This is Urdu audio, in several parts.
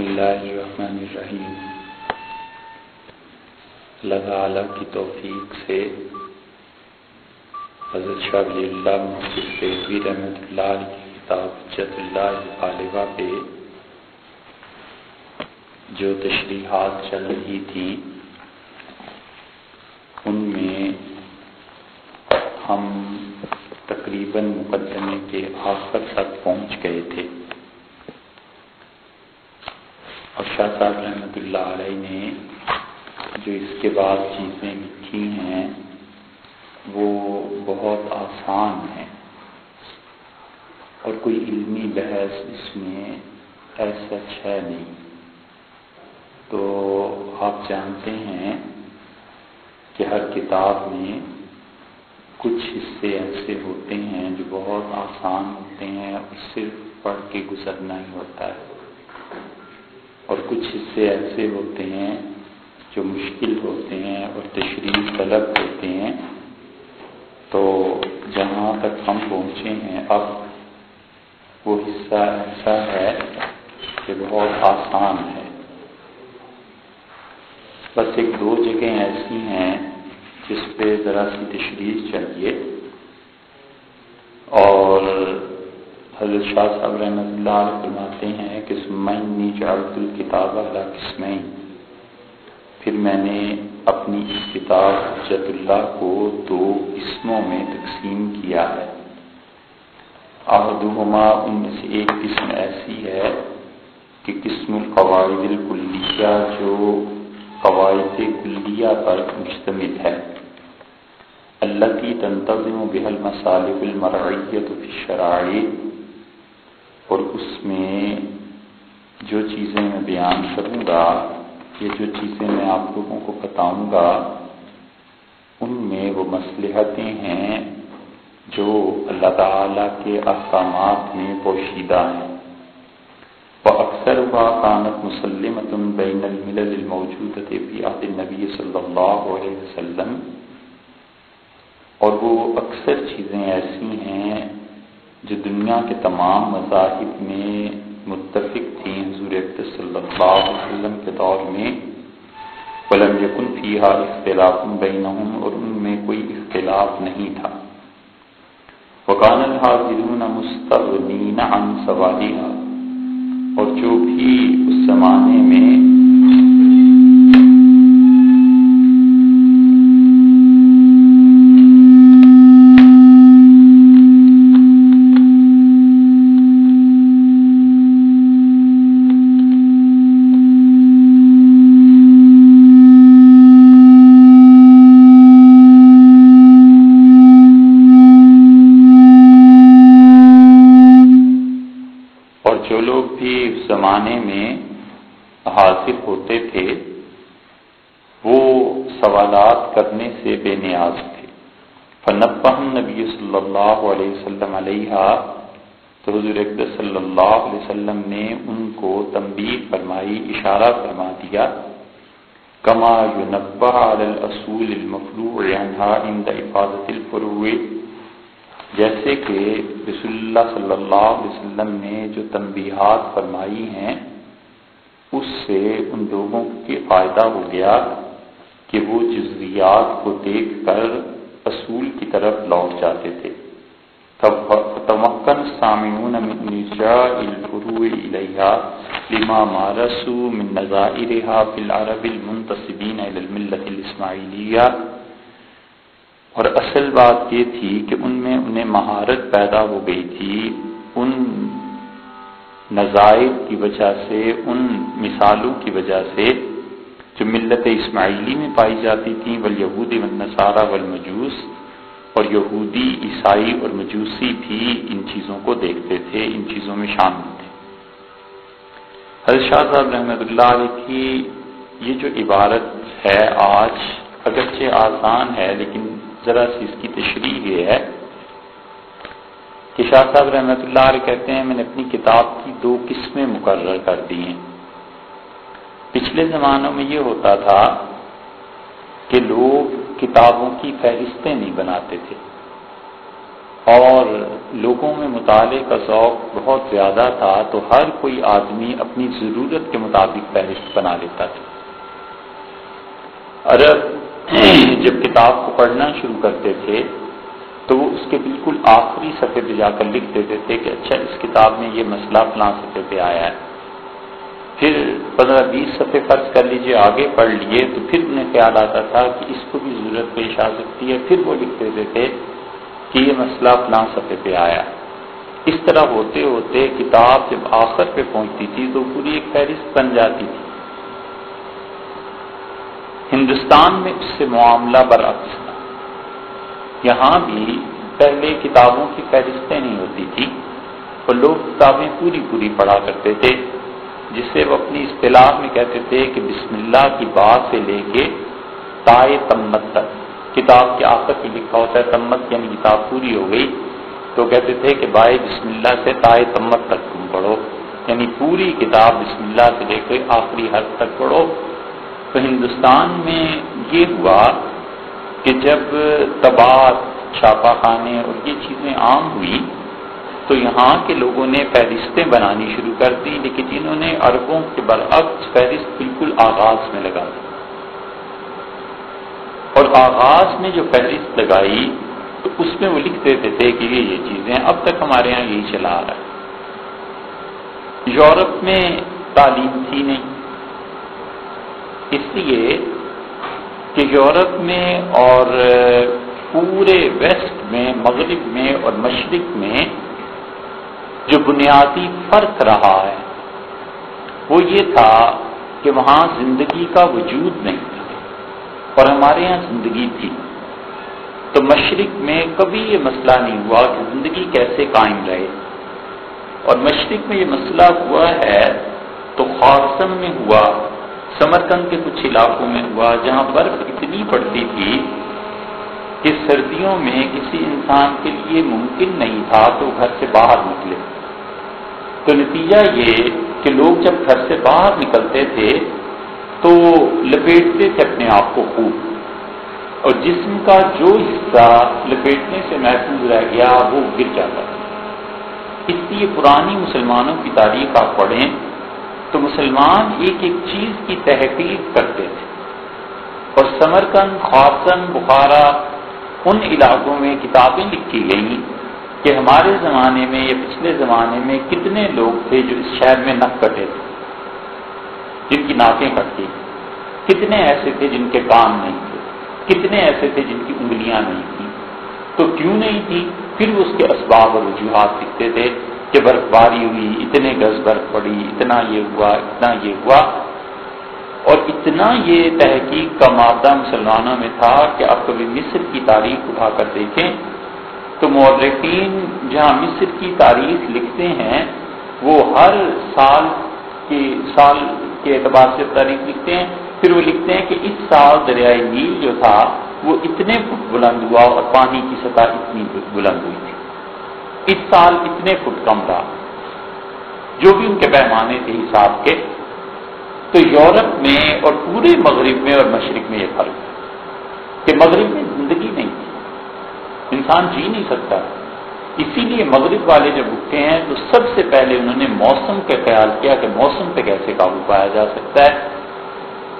بسم اللہ الرحمن الرحیم۔ اللہ تعالیٰ کی توفیق سے حضرت شاہ ولی اللہ محسوس فیضوی رحمت اللہ کی کتاب جت اللہ غالبہ پہ جو تشریحات چل رہی تھی، ان میں ہم تقریباً مقدمے کے آخر تک پہنچ گئے تھے اور شاہ صاحب رحمۃ اللہ علیہ نے جو اس کے بعد چیزیں لکھی ہیں، وہ بہت آسان ہیں۔ اور کوئی علمی بحث اس میں ایسا ہے نہیں۔ تو آپ جانتے ہیں کہ ہر کتاب میں کچھ حصے ایسے ہوتے ہیں جو بہت آسان ہوتے ہیں اور صرف پڑھ کے گزرنا ہی ہوتا ہے۔ اور کچھ حصے ایسے ہوتے ہیں جو مشکل ہوتے ہیں اور تشریح طلب ہوتے ہیں تو جہاں تک ہم پہنچے ہیں، اب وہ حصہ ایسا ہے کہ بہت آسان ہے۔ بس ایک دو جگہیں ایسی ہیں جس پہ ذرا سی تشریح چاہیے اور حضرت شاہ صاحب رحمۃ اللہ علیہ فرماتے ہیں کہ سمینی جعلت الکتاب اللہ قسمین پھر میں نے اپنی اس کتاب حجت اللہ کو دو قسموں میں تقسیم کیا ہے۔ آہدہما ان میں سے ایک قسم ایسی ہے کہ قسم القواعد الکلیہ جو قواعد کلیہ پر مشتمل ہے۔ اللہ کی تنتظم بحل مصالح المرعیت فی الشرائع۔ اور اس میں جو چیزیں میں بیان کروں گا یہ جو چیزیں میں آپ لوگوں کو بتاؤں گا، ان میں وہ مصلحتیں ہیں جو اللہ تعالی کے احکامات میں پوشیدہ ہیں۔ وہ اکثر و کانت مسلمت بین الملل الموجود عہد نبی صلی اللہ علیہ وسلم۔ اور وہ اکثر چیزیں ایسی ہیں جو دنیا کے تمام مذاہب میں متفق تھیں، حضور صلی اللہ علیہ وسلم کے دور میں، ولم یکن فیہا اختلاف بینہم اور ان میں کوئی اختلاف نہیں تھا۔ وکان الحاضرون مستغنین عن سوالیہا اور جو بھی اس زمانے میں علیہ تو حضور اقدس صلی اللہ علیہ وسلم نے ان کو تنبیہ فرمائی، اشارہ فرما دیا، کما یونبہ علی الاصول المفروع عنہا عند افادت الفروع، جیسے کہ رسول اللہ صلی اللہ علیہ وسلم نے جو تنبیہات فرمائی ہیں، اس سے ان لوگوں کے فائدہ ہو گیا کہ وہ جزیات کو دیکھ کر اصول کی طرف لوٹ جاتے تھے تمکن سامعون من الفروع الیہا لما من نظائرها فی العرب المنتصبین الى الملت الاسماعیلیہ اور اصل بات یہ تھی کہ ان میں انہیں مہارت پیدا ہو گئی تھی۔ ان نظائر کی وجہ سے، ان مثالوں کی وجہ سے جو ملت اسماعیلی میں پائی جاتی تھیں ول یہودی نصارہ والمجوس، اور یہودی، عیسائی اور مجوسی بھی ان چیزوں کو دیکھتے تھے، ان چیزوں میں شامل شاہ صاحب رحمۃ اللہ علیہ کی یہ جو عبارت ہے آج، اگرچہ آسان ہے، لیکن ذرا سی اس کی تشریح یہ ہے کہ شاہ صاحب رحمۃ اللہ علیہ کہتے ہیں، میں نے اپنی کتاب کی دو قسمیں مقرر کر دی ہیں۔ پچھلے زمانوں میں یہ ہوتا تھا کہ لوگ کتابوں کی فہرستیں نہیں بناتے تھے اور لوگوں میں مطالعے کا ذوق بہت زیادہ تھا تو ہر کوئی آدمی اپنی ضرورت کے مطابق فہرست بنا لیتا تھا۔ عرب جب کتاب کو پڑھنا شروع کرتے تھے تو وہ اس کے بالکل آخری صفحے پہ جا کر لکھ دیتے تھے کہ اچھا اس کتاب میں یہ مسئلہ فلاں صفحے پہ آیا ہے۔ پھر پندرہ بیس صفحے فرض کر لیجیے، آگے پڑھ لیے تو پھر انہیں خیال آتا تھا کہ اس کو بھی ضرورت پیش آ سکتی ہے۔ پھر وہ لکھ دیتے تھے کہ یہ مسئلہ فلاں صفحے پہ آیا۔ اس طرح ہوتے ہوتے کتاب جب آخر پہ پہنچتی تھی تو پوری ایک فہرست بن جاتی تھی۔ ہندوستان میں اس سے معاملہ برعکس تھا۔ یہاں بھی پہلے کتابوں کی فہرستیں نہیں ہوتی تھی، اور لوگ کتابیں پوری پوری پڑھا کرتے تھے، جسے وہ اپنی اصطلاح میں کہتے تھے کہ بسم اللہ کی بات سے لے کے تائے تمت تک۔ کتاب کے آخر پہ لکھا ہوتا ہے، تمت یعنی کتاب پوری ہو گئی۔ تو کہتے تھے کہ بھائی، بسم اللہ سے تائے تمت تک تم پڑھو۔ یعنی پوری کتاب بسم اللہ سے لے کے آخری حد تک پڑھو۔ تو ہندوستان میں یہ ہوا کہ جب تباد چھاپا خانے اور یہ چیزیں عام ہوئی، تو یہاں کے لوگوں نے فہرستیں بنانی شروع کر دی، لیکن انہوں نے عربوں کے برعکس فہرست بالکل آغاز میں لگا دی۔ اور آغاز میں جو فہرست لگائی، تو اس میں وہ لکھ دیتے تھے کہ یہ یہ چیزیں اب تک ہمارے یہاں یہی چلا آ رہا ہے۔ یورپ میں تعلیم تھی نہیں۔ اس لیے کہ یورپ میں اور پورے ویسٹ میں، مغرب میں اور مشرق میں جو بنیادی فرق رہا ہے، وہ یہ تھا کہ وہاں زندگی کا وجود نہیں۔ تھا اور ہمارے یہاں زندگی تھی۔ تو مشرق میں کبھی یہ مسئلہ نہیں ہوا کہ زندگی کیسے قائم رہے۔ اور مشرق میں یہ مسئلہ ہوا ہے تو خارسم میں ہوا، سمرکند کے کچھ علاقوں میں ہوا، جہاں برف اتنی پڑتی تھی کہ سردیوں میں کسی انسان کے لیے ممکن نہیں تھا تو گھر سے باہر نکلے۔ تو نتیجہ یہ کہ لوگ جب گھر سے باہر نکلتے تھے تو لپیٹتے تھے اپنے آپ کو خوب۔ اور جسم کا جو حصہ لپیٹنے سے محفوظ رہ گیا، وہ گر جاتا تھا۔ اس لیے پرانی مسلمانوں کی تاریخ آپ پڑھیں تو مسلمان ایک ایک چیز کی تحقیق کرتے تھے۔ اور سمرکند خاصن بخارا ان علاقوں میں کتابیں لکھی گئیں کہ ہمارے زمانے میں یا پچھلے زمانے میں کتنے لوگ تھے جو اس شہر میں نک کٹے تھے۔ جن کی ناکیں کٹتی کتنے ایسے تھے جن کے کام نہیں تھے۔ کتنے ایسے تھے جن کی انگلیاں نہیں تھیں۔ تو کیوں نہیں تھی؟ پھر اس کے اسباب اور وجوہات لکھتے تھے کہ برف باری ہوئی، اتنے گز برف پڑی، اتنا یہ ہوا، اتنا یہ ہوا۔ اور اتنا یہ تحقیق کا مادہ مسلمانوں میں تھا کہ آپ کبھی مصر کی تاریخ اٹھا کر دیکھیں۔ تو مورخین جہاں مصر کی تاریخ لکھتے ہیں، وہ ہر سال کے سال کے اعتبار سے تاریخ لکھتے ہیں، پھر وہ لکھتے ہیں کہ اس سال دریائے نیل جو تھا، وہ اتنے فٹ بلند ہوا اور پانی کی سطح اتنی بلند ہوئی تھی۔ اس سال اتنے فٹ کم رہا جو بھی ان کے پیمانے تھے حساب کے۔ تو یورپ میں اور پورے مغرب میں اور مشرق میں یہ فرق ہے کہ مغرب میں زندگی نہیں تھی۔ انسان جی نہیں سکتا۔ اسی لیے مغرب والے جب اٹھتے ہیں تو سب سے پہلے انہوں نے موسم کا خیال کیا کہ موسم پہ کیسے قابو پایا جا سکتا ہے۔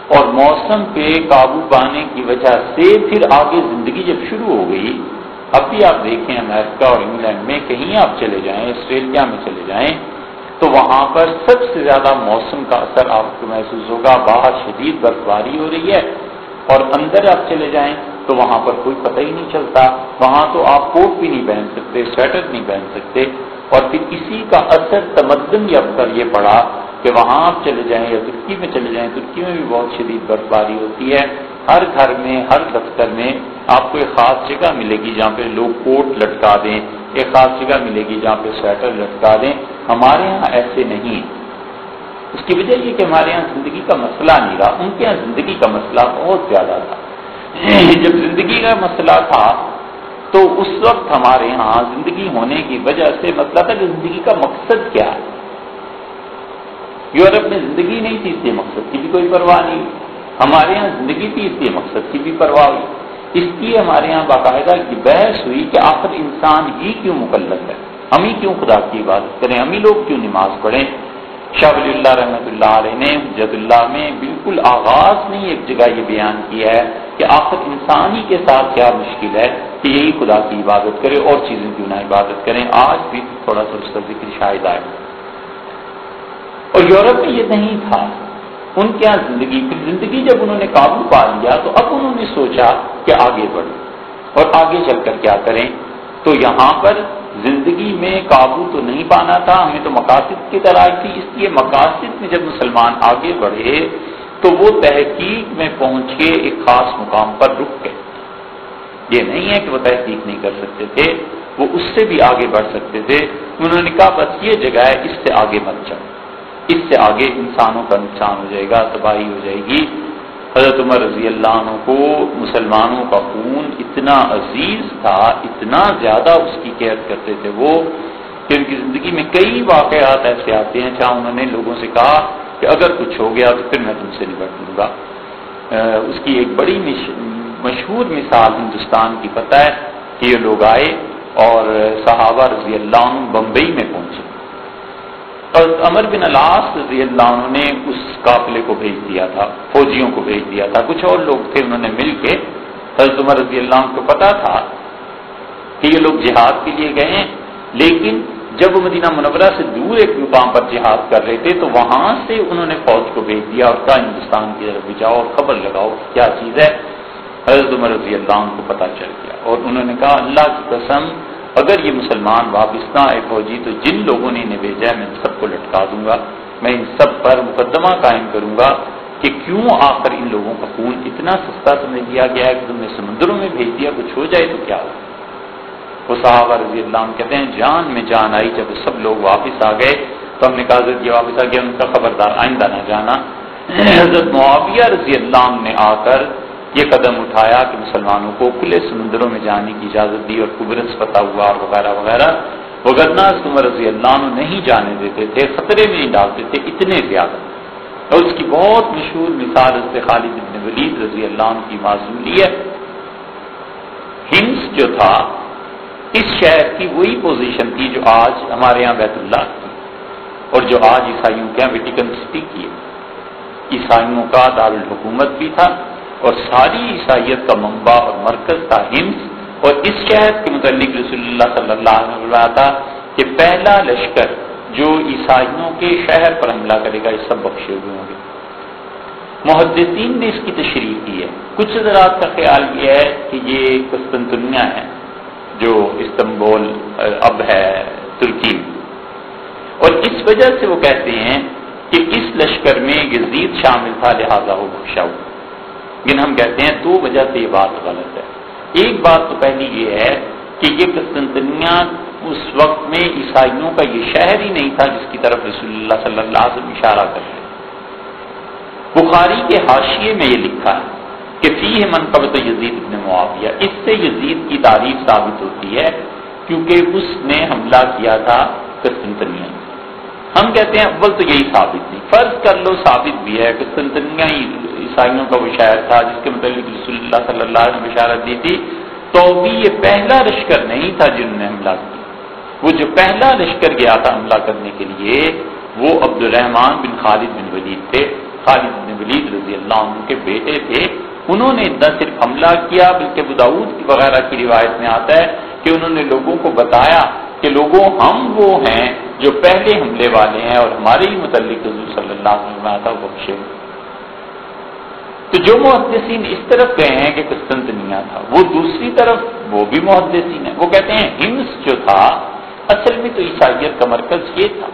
اور موسم پہ قابو پانے کی وجہ سے پھر آگے زندگی جب شروع ہو گئی، اب بھی آپ دیکھیں امریکہ اور انگلینڈ میں کہیں آپ چلے جائیں، آسٹریلیا میں چلے جائیں، تو وہاں پر سب سے زیادہ موسم کا اثر آپ کو محسوس ہوگا۔ باہر شدید برف باری ہو رہی ہے اور اندر آپ چلے جائیں۔ تو وہاں پر کوئی پتہ ہی نہیں چلتا، وہاں تو آپ کوٹ بھی نہیں پہن سکتے سویٹر نہیں پہن سکتے۔ اور پھر اسی کا اثر تمدن اب کر یہ پڑا کہ وہاں آپ چلے جائیں یا ترکی میں چلے جائیں، ترکی میں بھی بہت شدید برف باری ہوتی ہے۔ ہر گھر میں، ہر دفتر میں آپ کو ایک خاص جگہ ملے گی جہاں پہ لوگ کوٹ لٹکا دیں، ایک خاص جگہ ملے گی جہاں پہ سویٹر لٹکا دیں۔ ہمارے یہاں ایسے نہیں۔ اس کی وجہ یہ کہ ہمارے یہاں زندگی کا مسئلہ نہیں رہا۔ ان کے یہاں زندگی کا مسئلہ بہت زیادہ تھا۔ جب زندگی کا مسئلہ تھا، تو اس وقت ہمارے یہاں زندگی ہونے کی وجہ سے مسئلہ تھا کہ زندگی کا مقصد کیا ہے۔ یورپ میں زندگی نہیں تھی اس لیے مقصد کی بھی کوئی پرواہ نہیں۔ ہمارے یہاں زندگی تھی اس لیے مقصد کی بھی پرواہ ہوئی۔ اس لیے ہمارے یہاں باقاعدہ کی بحث ہوئی کہ آخر انسان ہی کیوں مقلد ہے؟ ہم ہی کیوں خدا کی عبادت کریں؟ ہم ہی لوگ کیوں نماز پڑھیں؟ شاہ ولی اللہ رحمۃ اللہ علیہ نے جد اللہ میں بالکل آغاز میں ایک جگہ یہ بیان کیا ہے کہ آخر انسان ہی کے ساتھ کیا مشکل ہے کہ یہی خدا کی عبادت کرے اور چیزیں کیوں نہ عبادت کریں۔ آج بھی تھوڑا سا اس کا ذکر شاید آئے۔ اور یورپ میں یہ نہیں تھا۔ ان کے یہاں زندگی، پھر زندگی جب انہوں نے قابو پا لیا تو اب انہوں نے سوچا کہ آگے بڑھیں اور آگے چل کر کیا کریں۔ تو یہاں پر زندگی میں قابو تو نہیں پانا تھا، ہمیں تو مقاصد کی تلاش تھی۔ اس لیے مقاصد میں جب مسلمان آگے بڑھے تو وہ تحقیق میں پہنچ کے ایک خاص مقام پر رک گئے۔ یہ نہیں ہے کہ وہ تحقیق نہیں کر سکتے تھے، وہ اس سے بھی آگے بڑھ سکتے تھے۔ انہوں نے کہا، بس یہ جگہ ہے، اس سے آگے مت جاؤ۔ اس سے آگے انسانوں کا نقصان ہو جائے گا، تباہی ہو جائے گی۔ حضرت عمر رضی اللہ عنہ کو مسلمانوں کا خون اتنا عزیز تھا، اتنا زیادہ اس کی کیئر کرتے تھے وہ، کہ ان کی زندگی میں کئی واقعات ایسے آتے ہیں جہاں انہوں نے لوگوں سے کہا کہ اگر کچھ ہو گیا تو پھر میں تم سے نبٹ لوں گا۔ اس کی ایک بڑی مشہور مثال ہندوستان کی پتہ ہے کہ یہ لوگ آئے اور صحابہ رضی اللہ عنہ بمبئی میں پہنچے۔ اور امر بن الاس رضی اللہ عنہ نے اس قافلے کو بھیج دیا تھا، فوجیوں کو بھیج دیا تھا۔ کچھ اور لوگ تھے انہوں نے مل کے۔ حضرت عمر رضی اللہ عنہ کو پتا تھا کہ یہ لوگ جہاد کے لیے گئے ہیں، لیکن جب وہ مدینہ منورہ سے دور ایک مقام پر جہاد کر رہے تھے تو وہاں سے انہوں نے فوج کو بھیج دیا اور کہا، ہندوستان کی طرف بھی جاؤ اور خبر لگاؤ کیا چیز ہے. حضرت عمر رضی اللہ عنہ کو پتا چل گیا اور انہوں نے کہا، اللہ کی قسم، اگر یہ مسلمان واپس نہ آئے فوجی تو جن لوگوں نے انہیں بھیجا ہے، میں ان سب کو لٹکا دوں گا، میں ان سب پر مقدمہ قائم کروں گا کہ کیوں آخر ان لوگوں کا خون اتنا سستا سمجھ لیا گیا ہے کہ تم نے سمندروں میں بھیج دیا، کچھ ہو جائے تو کیا ہو وہ صحابہ رضی اللہ عنہ کہتے ہیں، جان میں جان آئی، جب سب لوگ واپس آ گئے تو ہم نے کہا، حضرت یہ واپس آ گیا، ان کا خبردار آئندہ نہ جانا۔ حضرت معاویہ رضی اللہ عنہ نے آ کر یہ قدم اٹھایا کہ مسلمانوں کو کھلے سمندروں میں جانے کی اجازت دی اور قبرت فتح ہوا اور وغیرہ وغیرہ۔ وغیرہ عمر رضی اللہ عنہ نہیں جانے دیتے تھے، خطرے میں نہیں ڈالتے تھے، اتنے زیادہ۔ اور اس کی بہت مشہور مثال اس خالد بن ولید رضی اللہ عنہ کی معذولی ہے ہنس جو تھا اس شہر کی وہی پوزیشن تھی جو آج ہمارے یہاں بیت اللہ کی اور جو آج عیسائیوں کے یہاں ویٹیکن سٹی کی ہے۔ عیسائیوں کا دارالحکومت بھی تھا اور ساری عیسائیت کا منبع اور مرکز تھا ہمس اور اس شہر کے متعلق رسول اللہ صلی اللہ علیہ وسلم تھا کہ پہلا لشکر جو عیسائیوں کے شہر پر حملہ کرے گا یہ سب بخشے ہوئے ہوں گے۔ محدثین نے اس کی تشریح کی ہے۔ کچھ حضرات کا خیال یہ ہے کہ یہ قسطنطنیہ ہے۔ جو استنبول، اب ہے ترکی۔ اور اس وجہ سے وہ کہتے ہیں کہ اس لشکر میں یزید شامل تھا، لہذا وہ بخشا لیکن ہم کہتے ہیں دو وجہ سے یہ بات غلط ہے۔ ایک بات تو پہلی یہ ہے کہ یہ قسطنطنیہ اس وقت میں عیسائیوں کا یہ شہر ہی نہیں تھا جس کی طرف رسول اللہ صلی اللہ علیہ وسلم اشارہ کر رہے بخاری کے حاشیے میں یہ لکھا ہے۔ کہ فی منقبت یزید ابن معاویہ، اس سے یزید کی تعریف ثابت ہوتی ہے کیونکہ اس نے حملہ کیا تھا قسطنطنیہ ہم کہتے ہیں اول تو یہی ثابت نہیں، فرض کر لو ثابت بھی ہے، قسطنطنیہ عیسائیوں کا وہ تھا جس کے متعلق رسول اللہ صلی اللہ علیہ وسلم بشارت دی تھی۔ تو بھی یہ پہلا لشکر نہیں تھا جنہوں نے حملہ کیا۔ وہ جو پہلا لشکر گیا تھا حملہ کرنے کے لیے، وہ عبد الرحمان بن خالد بن ولید تھے۔ خالد بن ولید رضی اللہ عنہ کے بیٹے تھے۔ انہوں نے نہ صرف حملہ کیا بلکہ بداؤد کی وغیرہ کی روایت میں آتا ہے کہ انہوں نے لوگوں کو بتایا کہ لوگوں ہم وہ ہیں جو پہلے حملے والے ہیں اور ہمارے ہی متعلق حضور صلی اللہ علیہ وسلم آتا بخشے تو جو محدثین اس طرف گئے ہیں کہ قسطنطنیہ تھا، وہ دوسری طرف وہ بھی محدثین ہیں۔ وہ کہتے ہیں ہمس جو تھا، اصل میں تو عیسائیت کا مرکز یہ تھا،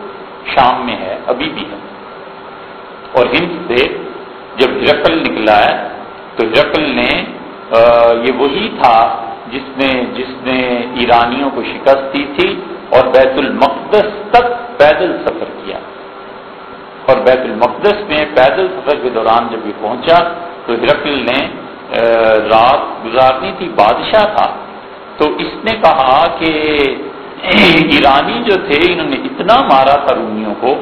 شام میں ہے، ابھی بھی ہے۔ اور ہمس سے جب ہرکل نکلا ہے تو ہرکل نے یہ وہی تھا جس نے جس نے ایرانیوں کو شکست دی تھی اور بیت المقدس تک پیدل سفر کیا۔ اور بیت المقدس میں پیدل سفر کے دوران جب یہ پہنچا تو ہرکل نے رات گزارنی تھی، بادشاہ تھا۔ تو اس نے کہا کہ ایرانی جو تھے، انہوں نے اتنا مارا تھا رومیوں کو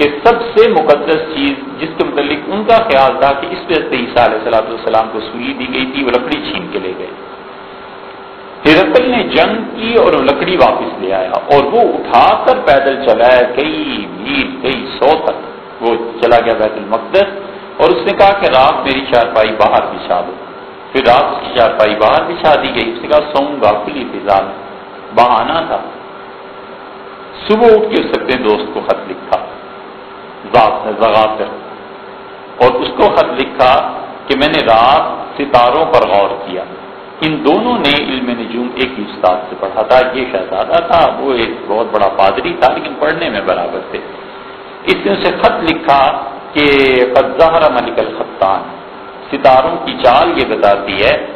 کہ سب سے مقدس چیز جس کے متعلق ان کا خیال تھا کہ اس وجہ سے عیسیٰ علیہ صلاح والسلام کو سولی دی گئی تھی، وہ لکڑی چھین کے لے گئے۔ ہرقل نے جنگ کی اور وہ لکڑی واپس لے آیا اور وہ اٹھا کر پیدل چلا ہے، کئی میل، کئی سو تک۔ وہ چلا گیا بیت المقدس اور اس نے کہا کہ رات میری چارپائی باہر بچھا دو۔ پھر رات اس کی چارپائی باہر بچھا دی گئی۔ اس نے کہا، سوؤں گا کھلی فضا میں بہانا تھا۔ صبح اٹھ کے سکتے دوست کو خط لکھا۔ زغافر اور اس کو خط لکھا کہ میں نے رات ستاروں پر غور کیا۔ ان دونوں نے علم نجوم ایک ہی استاد سے پڑھا تھا۔ یہ شہزادہ تھا، وہ ایک بہت بڑا پادری تھا، لیکن پڑھنے میں برابر تھے۔ اس نے اسے خط لکھا کہ قزہر ملک الخطان۔ ستاروں کی چال یہ بتاتی ہے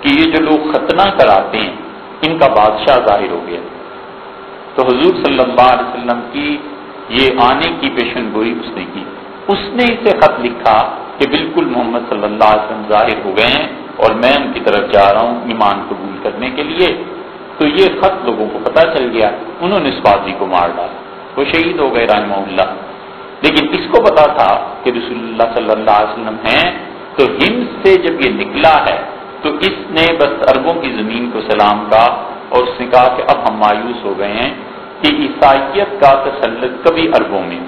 کہ یہ جو لوگ ختنہ کراتے ہیں، ان کا بادشاہ ظاہر ہو گیا۔ تو حضور صلی اللہ علیہ وسلم کی یہ آنے کی پیشن گوئی اس نے کی۔ اس نے اسے خط لکھا کہ بالکل محمد صلی اللہ علیہ وسلم ظاہر ہو گئے ہیں اور میں ان کی طرف جا رہا ہوں ایمان قبول کرنے کے لیے۔ تو یہ خط لوگوں کو پتا چل گیا۔ انہوں نے اس بازی کو مار ڈالا۔ وہ شہید ہو گئے رحمہ اللہ۔ لیکن اس کو پتا تھا کہ رسول اللہ صلی اللہ علیہ وسلم ہیں۔ تو ہند سے جب یہ نکلا ہے، تو اس نے بس اربوں کی زمین کو سلام کہا اور اس نے کہا کہ اب ہم مایوس ہو گئے ہیں۔ کہ عیسائیت کا تسلط کبھی اربوں میں۔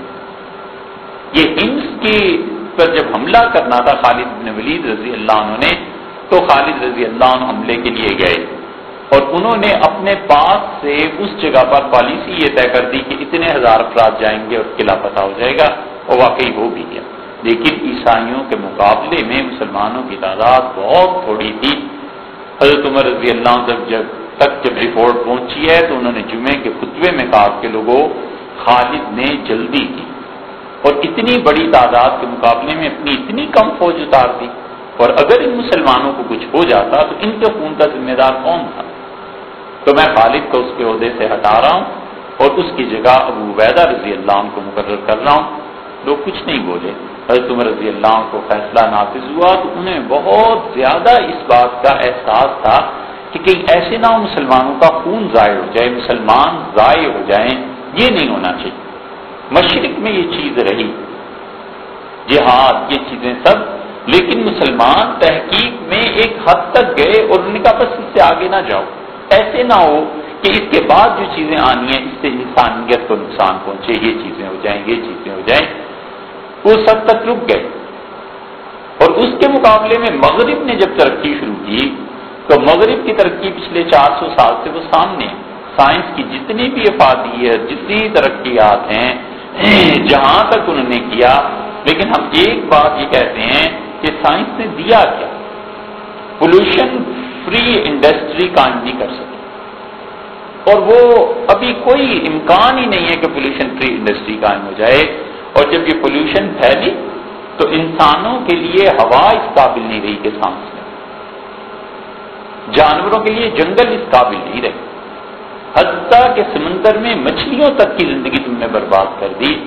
یہ ہنس کی پر جب حملہ کرنا تھا، خالد بن ولید رضی اللہ عنہ نے، تو خالد رضی اللہ عنہ حملے کے لیے گئے۔ اور انہوں نے اپنے پاس سے اس جگہ پر پالیسی یہ طے کر دی کہ اتنے ہزار افراد جائیں گے اور قلعہ پتہ ہو جائے گا۔ اور واقعی ہو بھی گیا۔ لیکن عیسائیوں کے مقابلے میں مسلمانوں کی تعداد بہت تھوڑی تھی۔ حضرت عمر رضی اللہ عنہ جب تک جب رپورٹ پہنچی ہے تو انہوں نے جمعے کے خطبے میں کہا کہ لوگوں خالد نے جلدی کی۔ اور اتنی بڑی تعداد کے مقابلے میں اپنی اتنی کم فوج اتار دی۔ اور اگر ان مسلمانوں کو کچھ ہو جاتا تو ان کے خون کا ذمہ دار کون تھا؟ تو میں خالد کو اس کے عہدے سے ہٹا رہا ہوں اور اس کی جگہ ابو عبیدہ رضی اللہ عنہ کو مقرر کر رہا ہوں۔ لوگ کچھ نہیں بولے۔ حضرت عمر رضی اللہ عنہ کو فیصلہ نافذ ہوا تو انہیں بہت زیادہ اس بات کا احساس تھا کہ کہیں ایسے نہ ہو مسلمانوں کا خون ضائع ہو جائے، مسلمان ضائع ہو جائیں، یہ نہیں ہونا چاہیے۔ مشرق میں یہ چیز رہی۔ جہاد، یہ چیزیں سب۔ لیکن مسلمان تحقیق میں ایک حد تک گئے اور انہوں نے کہا بس اس سے آگے نہ جاؤ۔ ایسے نہ ہو کہ اس کے بعد جو چیزیں آنی ہیں، اس سے انسانیت کو نقصان پہنچے، یہ چیزیں ہو جائیں، یہ چیزیں ہو جائیں۔ وہ سب تک رک گئے۔ اور اس کے مقابلے میں مغرب نے جب ترقی شروع کی تو مغرب کی ترقی پچھلے چار سو سال سے وہ سامنے سائنس کی جتنی بھی افادی ہے، جتنی ترقیات ہیں، جہاں تک انہوں نے کیا، لیکن ہم ایک بات یہ کہتے ہیں کہ سائنس نے دیا کیا۔ پولوشن فری انڈسٹری قائم نہیں کر سکے۔ اور وہ ابھی کوئی امکان ہی نہیں ہے کہ پولوشن فری انڈسٹری قائم ہو جائے۔ اور جب یہ پولوشن پھیلی تو انسانوں کے لیے ہوا اس قابل نہیں رہی کہ سانس جانوروں کے لیے جنگل اس قابل نہیں رہے۔ حتیٰ کہ سمندر میں مچھلیوں تک کی زندگی تم نے برباد کر دی۔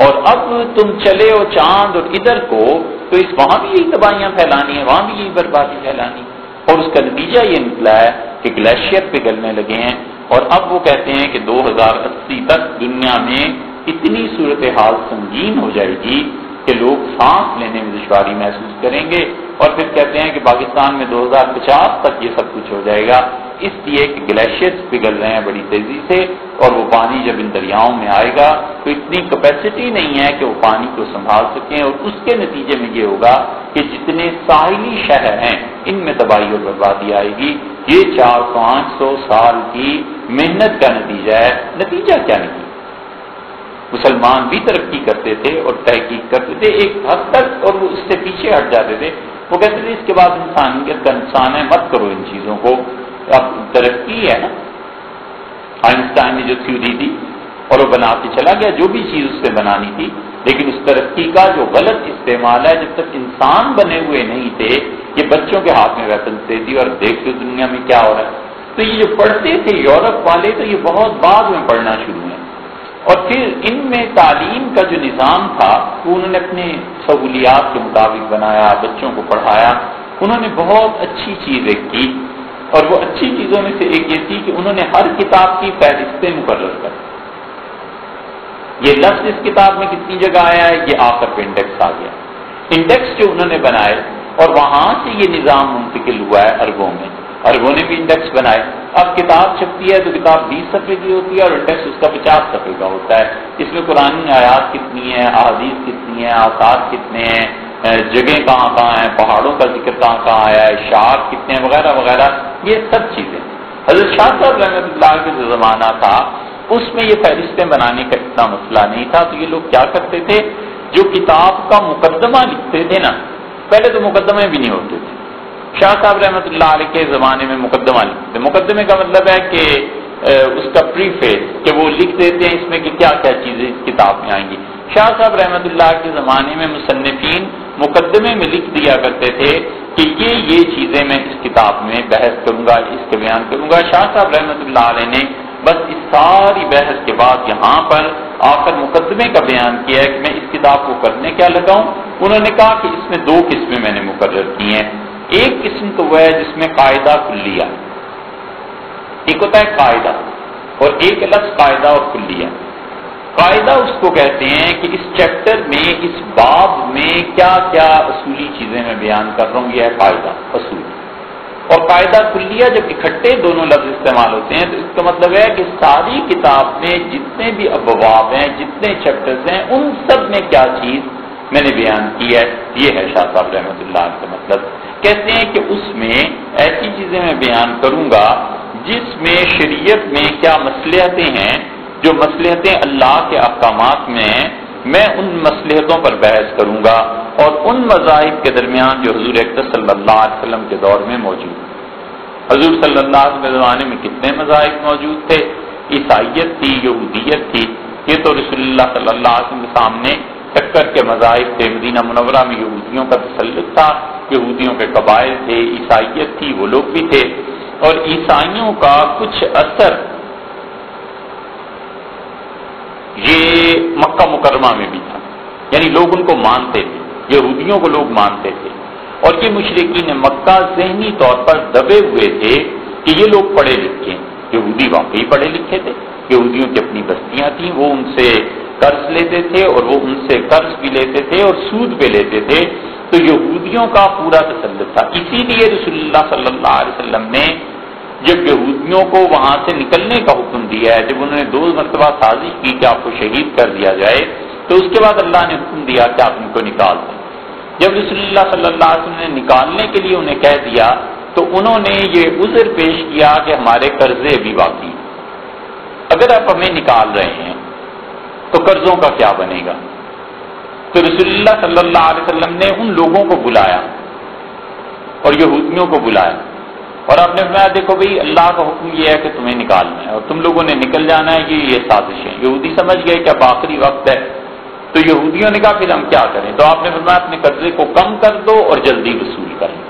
اور اب تم چلے ہو چاند اور ادھر کو، تو اس وہاں بھی یہی تباہیاں پھیلانی ہیں، وہاں بھی یہی بربادی پھیلانی۔ اور اس کا نتیجہ یہ نکلا ہے کہ گلیشیئر پگھلنے لگے ہیں۔ اور اب وہ کہتے ہیں کہ دو ہزار اسی تک دنیا میں اتنی صورتحال سنگین ہو جائے گی کہ لوگ سانس لینے میں دشواری محسوس کریں گے اور پھر کہتے ہیں کہ پاکستان میں دو ہزار پچاس تک یہ سب کچھ ہو جائے گا۔ اس لیے کہ گلیشیئر پگھل رہے ہیں بڑی تیزی سے اور وہ پانی جب ان دریاؤں میں آئے گا تو اتنی کیپیسٹی نہیں ہے کہ وہ پانی کو سنبھال سکیں اور اس کے نتیجے میں یہ ہوگا کہ جتنے ساحلی شہر ہیں، ان میں تباہی اور بربادی آئے گی۔ یہ چار پانچ سو سال کی محنت کا نتیجہ ہے۔ نتیجہ کیا نہیں مسلمان بھی ترقی کرتے تھے اور تحقیق کرتے تھے، ایک حد تک، اور وہ اس سے پیچھے ہٹ جاتے تھے۔ وہ کہتے تھے، اس کے بعد انسانیت کا نقصان ہے، مت کرو ان چیزوں کو۔ اب ترقی ہے نا۔ آئنسٹائن نے جو تھیوری دی اور وہ بنا کے چلا گیا، جو بھی چیز اس سے بنانی تھی۔ لیکن اس ترقی کا جو غلط استعمال ہے، جب تک انسان بنے ہوئے نہیں تھے، یہ بچوں کے ہاتھ میں ویپن دے دی اور دیکھ دنیا میں کیا ہو رہا ہے۔ تو یہ جو پڑھتے تھے یورپ والے، تو یہ بہت بعد میں پڑھنا شروع ہے اور پھر ان میں تعلیم کا جو نظام تھا وہ انہوں نے اپنے سہولیات کے مطابق بنایا، بچوں کو پڑھایا، انہوں نے بہت اچھی چیزیں کی۔ اور وہ اچھی چیزوں میں سے ایک یہ تھی کہ انہوں نے ہر کتاب کی فہرستیں مقرر کر یہ لفظ اس کتاب میں کتنی جگہ آیا ہے؟ یہ آخر پہ انڈیکس آ گیا۔ انڈیکس جو انہوں نے بنائے، اور وہاں سے یہ نظام منتقل ہوا ہے اربوں میں۔ اربوں نے بھی انڈیکس بنائے۔ اب کتاب چھپتی ہے تو کتاب بیس صفحے کی ہوتی ہے اور انڈیکس اس کا پچاس صفحے کا ہوتا ہے۔ اس میں قرآن آیات کتنی ہیں، احادیث کتنی ہیں، آثار کتنے ہیں جگہ کہاں کہاں ہیں، پہاڑوں کا ذکر کہاں کہاں آیا ہے، شاخ کتنے ہیں، وغیرہ وغیرہ۔ یہ سب چیزیں حضرت شاہ صاحب رحمۃ اللہ کے جو زمانہ تھا، اس میں یہ فہرستیں بنانے کا اتنا مسئلہ نہیں تھا۔ تو یہ لوگ کیا کرتے تھے؟ جو کتاب کا مقدمہ لکھتے تھے نا، پہلے تو مقدمے بھی نہیں ہوتے تھے۔ شاہ صاحب رحمۃ اللہ علیہ کے زمانے میں مقدمہ لکھتے مقدمے کا مطلب ہے کہ اس کا پری فیس کہ وہ لکھ دیتے ہیں اس میں کہ کیا کیا چیزیں اس کتاب میں آئیں گی۔ شاہ صاحب رحمۃ اللہ کے زمانے میں مصنفین مقدمے میں لکھ دیا کرتے تھے کہ یہ یہ چیزیں میں اس کتاب میں بحث کروں گا، اس کے بیان کروں گا۔ شاہ صاحب رحمۃ اللہ علیہ نے بس اس ساری بحث کے بعد یہاں پر آ کر مقدمے کا بیان کیا ہے کہ میں اس کتاب کو کرنے کیا لگاؤں۔ انہوں نے کہا کہ اس میں دو قسمیں میں نے مقرر کی ہیں۔ ایک قسم تو وہ ہے جس میں قاعدہ کلیا ایک ہوتا ہے قاعدہ اور ایک لفظ قاعدہ اور کلیا قاعدہ اس کو کہتے ہیں کہ اس چیپٹر میں، اس باب میں کیا کیا اصولی چیزیں میں بیان کر رہا ہوں، یہ ہے قاعدہ، اصول۔ اور قاعدہ کلیہ جب اکٹھے دونوں لفظ استعمال ہوتے ہیں تو اس کا مطلب ہے کہ ساری کتاب میں جتنے بھی ابواب ہیں، جتنے چیپٹرز ہیں، ان سب میں کیا چیز میں نے بیان کی ہے؟ یہ ہے شاہ صاحب رحمۃ اللہ کا مطلب۔ کہتے ہیں کہ اس میں ایسی چیزیں میں بیان کروں گا جس میں شریعت میں کیا مسلحتیں ہیں، جو مسلحتیں اللہ کے احکامات میں ہیں، میں ان مسلحتوں پر بحث کروں گا اور ان مذاہب کے درمیان جو حضور اکتر صلی اللہ علیہ وسلم کے دور میں موجود حضور صلی اللہ علیہ وسلم زمانے میں کتنے مذاہب موجود تھے؟ عیسائیت تھی، یہودیت تھی۔ یہ تو رسول اللہ صلی اللہ علیہ وسلم کے سامنے ٹکر کے مذاہب تھے۔ مدینہ منورہ میں یہودیوں کا تسلط تھا۔ یہودیوں کے قبائل تھے، عیسائیت تھی، وہ لوگ بھی تھے۔ اور عیسائیوں کا کچھ اثر یہ مکہ مکرمہ میں بھی تھا۔ یعنی لوگ ان کو مانتے تھے، یہودیوں کو لوگ مانتے تھے۔ اور یہ مشرقین مکہ ذہنی طور پر دبے ہوئے تھے کہ یہ لوگ پڑھے لکھے یہودی واقعی پڑھے لکھے تھے۔ یہودیوں کی اپنی بستیاں تھیں، وہ ان سے قرض لیتے تھے اور وہ ان سے قرض بھی لیتے تھے اور سود پہ لیتے تھے۔ تو یہودیوں کا پورا تسلط تھا۔ اسی لیے رسول اللہ صلی اللہ علیہ وسلم نے جب یہودیوں کو وہاں سے نکلنے کا حکم دیا ہے، جب انہوں نے دو مرتبہ سازش کی کہ آپ کو شہید کر دیا جائے، تو اس کے بعد اللہ نے حکم دیا کہ آپ ان کو نکال دیں۔ جب رسول اللہ صلی اللہ علیہ وسلم نے نکالنے کے لیے انہیں کہہ دیا، تو انہوں نے یہ عذر پیش کیا کہ ہمارے قرضے بھی باقی۔ اگر آپ ہمیں نکال رہے ہیں، تو قرضوں کا کیا بنے گا؟ تو رسول اللہ صلی اللہ علیہ وسلم نے ان لوگوں کو بلایا اور یہودیوں کو بلایا اور آپ نے فرمایا دیکھو بھائی، اللہ کا حکم یہ ہے کہ تمہیں نکالنا ہے اور تم لوگوں نے نکل جانا ہے، یہ یہ سازشیں۔ یہودی سمجھ گئے کہ اب آخری وقت ہے۔ تو یہودیوں نے کہا، پھر ہم کیا کریں؟ تو آپ نے فرمایا، اپنے قرضے کو کم کر دو اور جلدی وصول کریں۔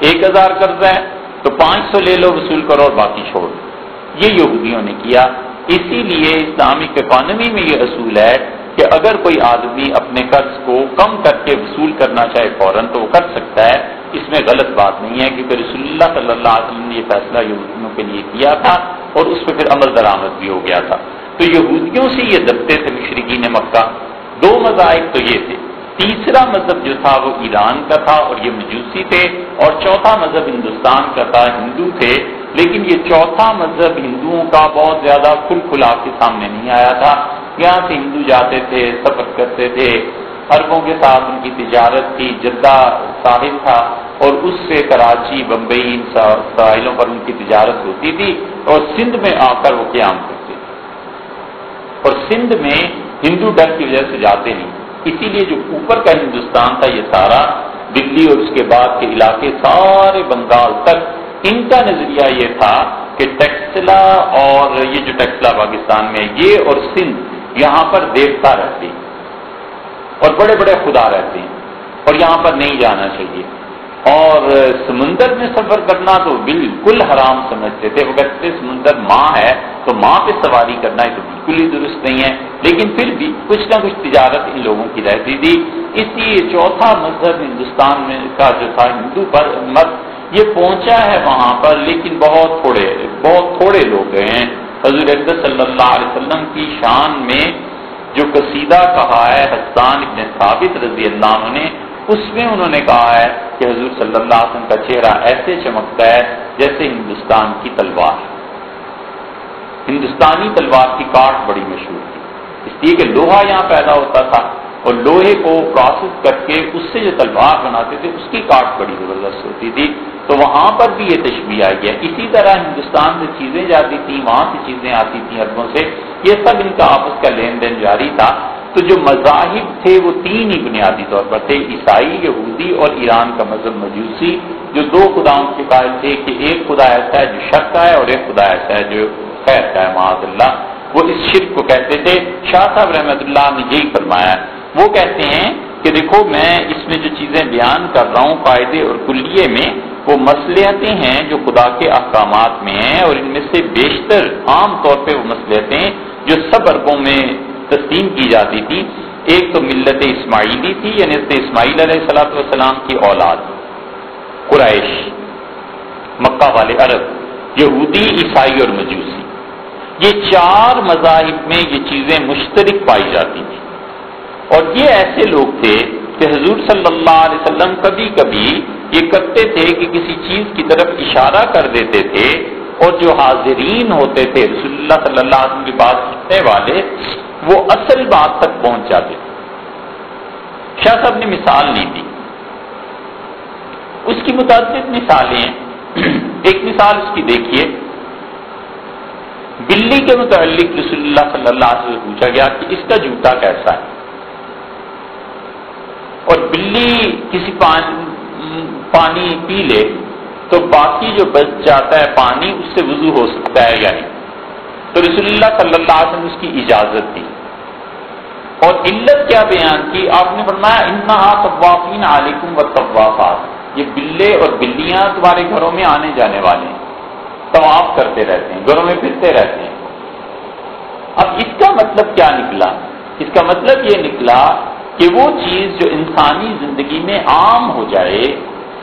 ایک ہزار قرضہ ہے، تو پانچ سو لے لو، وصول کرو اور باقی چھوڑ دو۔ یہ یہودیوں نے کیا۔ اسی لیے اسلامک اکانومی میں یہ اصول ہے کہ اگر کوئی آدمی اپنے قرض کو کم کر کے وصول کرنا چاہے فوراً تو وہ کر سکتا ہے۔ اس میں غلط بات نہیں ہے کیونکہ رسول اللہ صلی اللہ علیہ وسلم نے یہ فیصلہ یہودیوں کے لیے کیا تھا اور اس پہ پھر عمل درآمد بھی ہو گیا تھا۔ تو یہودیوں سے یہ دبتے تھے مشرقین مکہ۔ دو مذاہب تو یہ تھے۔ تیسرا مذہب جو تھا وہ ایران کا تھا اور یہ مجوسی تھے اور چوتھا مذہب ہندوستان کا تھا، ہندو تھے۔ لیکن یہ چوتھا مذہب ہندوؤں کا بہت زیادہ کھل کھلا کے سامنے نہیں آیا تھا۔ یہاں سے ہندو جاتے تھے، سفر کرتے تھے اربوں کے ساتھ ان کی تجارت تھی جدہ ساحل تھا اور اس سے کراچی، بمبئی، ان ساحلوں پر ان کی تجارت ہوتی تھی اور سندھ میں آ کر وہ قیام کرتے تھے۔ اور سندھ میں ہندو ڈر کی وجہ سے جاتے نہیں۔ اسی لیے جو اوپر کا ہندوستان تھا یہ سارا، دلی اور اس کے بعد کے علاقے سارے بنگال تک، ان کا نظریہ یہ تھا کہ ٹیکسلا اور یہ جو ٹیکسلا پاکستان میں یہ اور سندھ یہاں پر دیوتا رہتے ہیں اور بڑے بڑے خدا رہتے ہیں اور یہاں پر نہیں جانا چاہیے۔ اور سمندر میں سفر کرنا تو بالکل حرام سمجھتے تھے۔ وہ کہتے سمندر ماں ہے تو ماں پہ سواری کرنا تو بالکل ہی درست نہیں ہے۔ لیکن پھر بھی کچھ نہ کچھ تجارت ان لوگوں کی رہتی تھی۔ اس لیے چوتھا مذہب ہندوستان میں کا جو تھا، ہندو پر مت یہ پہنچا ہے وہاں پر، لیکن بہت تھوڑے بہت تھوڑے لوگ ہیں۔ حضور صلی اللہ علیہ وسلم شان میں جو قصیدہ کہا ہے، حسان ابن ثابت رضی اللہ عنہ نے، اس میں انہوں نے کہا ہے کہ حضور صلی اللہ علیہ وسلم کا چہرہ ایسے چمکتا ہے جیسے ہندوستان کی تلوار۔ ہندوستانی تلوار کی کاٹ بڑی مشہور تھی۔ اس لیے کہ لوہا یہاں پیدا ہوتا تھا اور لوہے کو پروسیس کر کے اس سے جو تلوار بناتے تھے، اس کی کاٹ بڑی زبردست ہوتی تھی۔ تو وہاں پر بھی یہ تشبیہ آ گیا اسی طرح ہندوستان سے چیزیں جاتی تھیں، وہاں سے چیزیں آتی تھیں اربوں سے۔ یہ سب ان کا آپس کا لین دین جاری تھا۔ تو جو مذاہب تھے وہ تین ہی بنیادی طور پر تھے۔ عیسائی، یہودی اور ایران کا مذہب مجوسی، جو دو خداؤں کے قائل تھے کہ ایک خدا ایسا ہے جو شک کا ہے اور ایک خدا ایسا ہے جو خیر کا ہے، معاذ اللہ۔ وہ اس شرک کو کہتے تھے۔ شاہ صاحب رحمت اللہ نے یہی فرمایا۔ وہ کہتے ہیں کہ دیکھو میں اس میں جو چیزیں بیان کر رہا ہوں قاعدے اور کلیے میں وہ مسلحتیں ہیں جو خدا کے احکامات میں ہیں اور ان میں سے بیشتر عام طور پہ وہ مسلحتیں جو سب اربوں میں تسلیم کی جاتی تھی۔ ایک تو ملت اسماعیلی تھی یعنی اسماعیل علیہ السلاۃ والسلام کی اولاد قرائش مکہ والے عرب، یہودی، عیسائی اور مجوسی۔ یہ چار مذاہب میں یہ چیزیں مشترک پائی جاتی تھیں۔ اور یہ ایسے لوگ تھے کہ حضور صلی اللہ علیہ وسلم کبھی کبھی یہ کرتے تھے کہ کسی چیز کی طرف اشارہ کر دیتے تھے اور جو حاضرین ہوتے تھے، رسول اللہ صلی اللہ علیہ وسلم کی بات سننے والے، وہ اصل بات تک پہنچ جاتے تھے۔ شاہ صاحب نے مثال نہیں دی اس کی متعدد مثالیں ایک مثال اس کی دیکھیے۔ بلی کے متعلق رسول اللہ صلی اللہ علیہ وسلم پوچھا گیا کہ اس کا جوتا کیسا ہے؟ اور بلی کسی پانی پانی پی لے، تو باقی جو بچ جاتا ہے پانی اس سے وضو ہو سکتا ہے یا نہیں؟ تو رسول اللہ صلی اللہ علیہ وسلم اس کی اجازت دی۔ اور علت کیا بیان کی؟ آپ نے فرمایا، انہا طوافین علیکم و طوافات یہ بلے اور بلیاں تمہارے گھروں میں آنے جانے والے ہیں۔ طواف کرتے رہتے ہیں، گھروں میں پھرتے رہتے ہیں۔ اب اس کا مطلب کیا نکلا؟ اس کا مطلب یہ نکلا کہ وہ چیز جو انسانی زندگی میں عام ہو جائے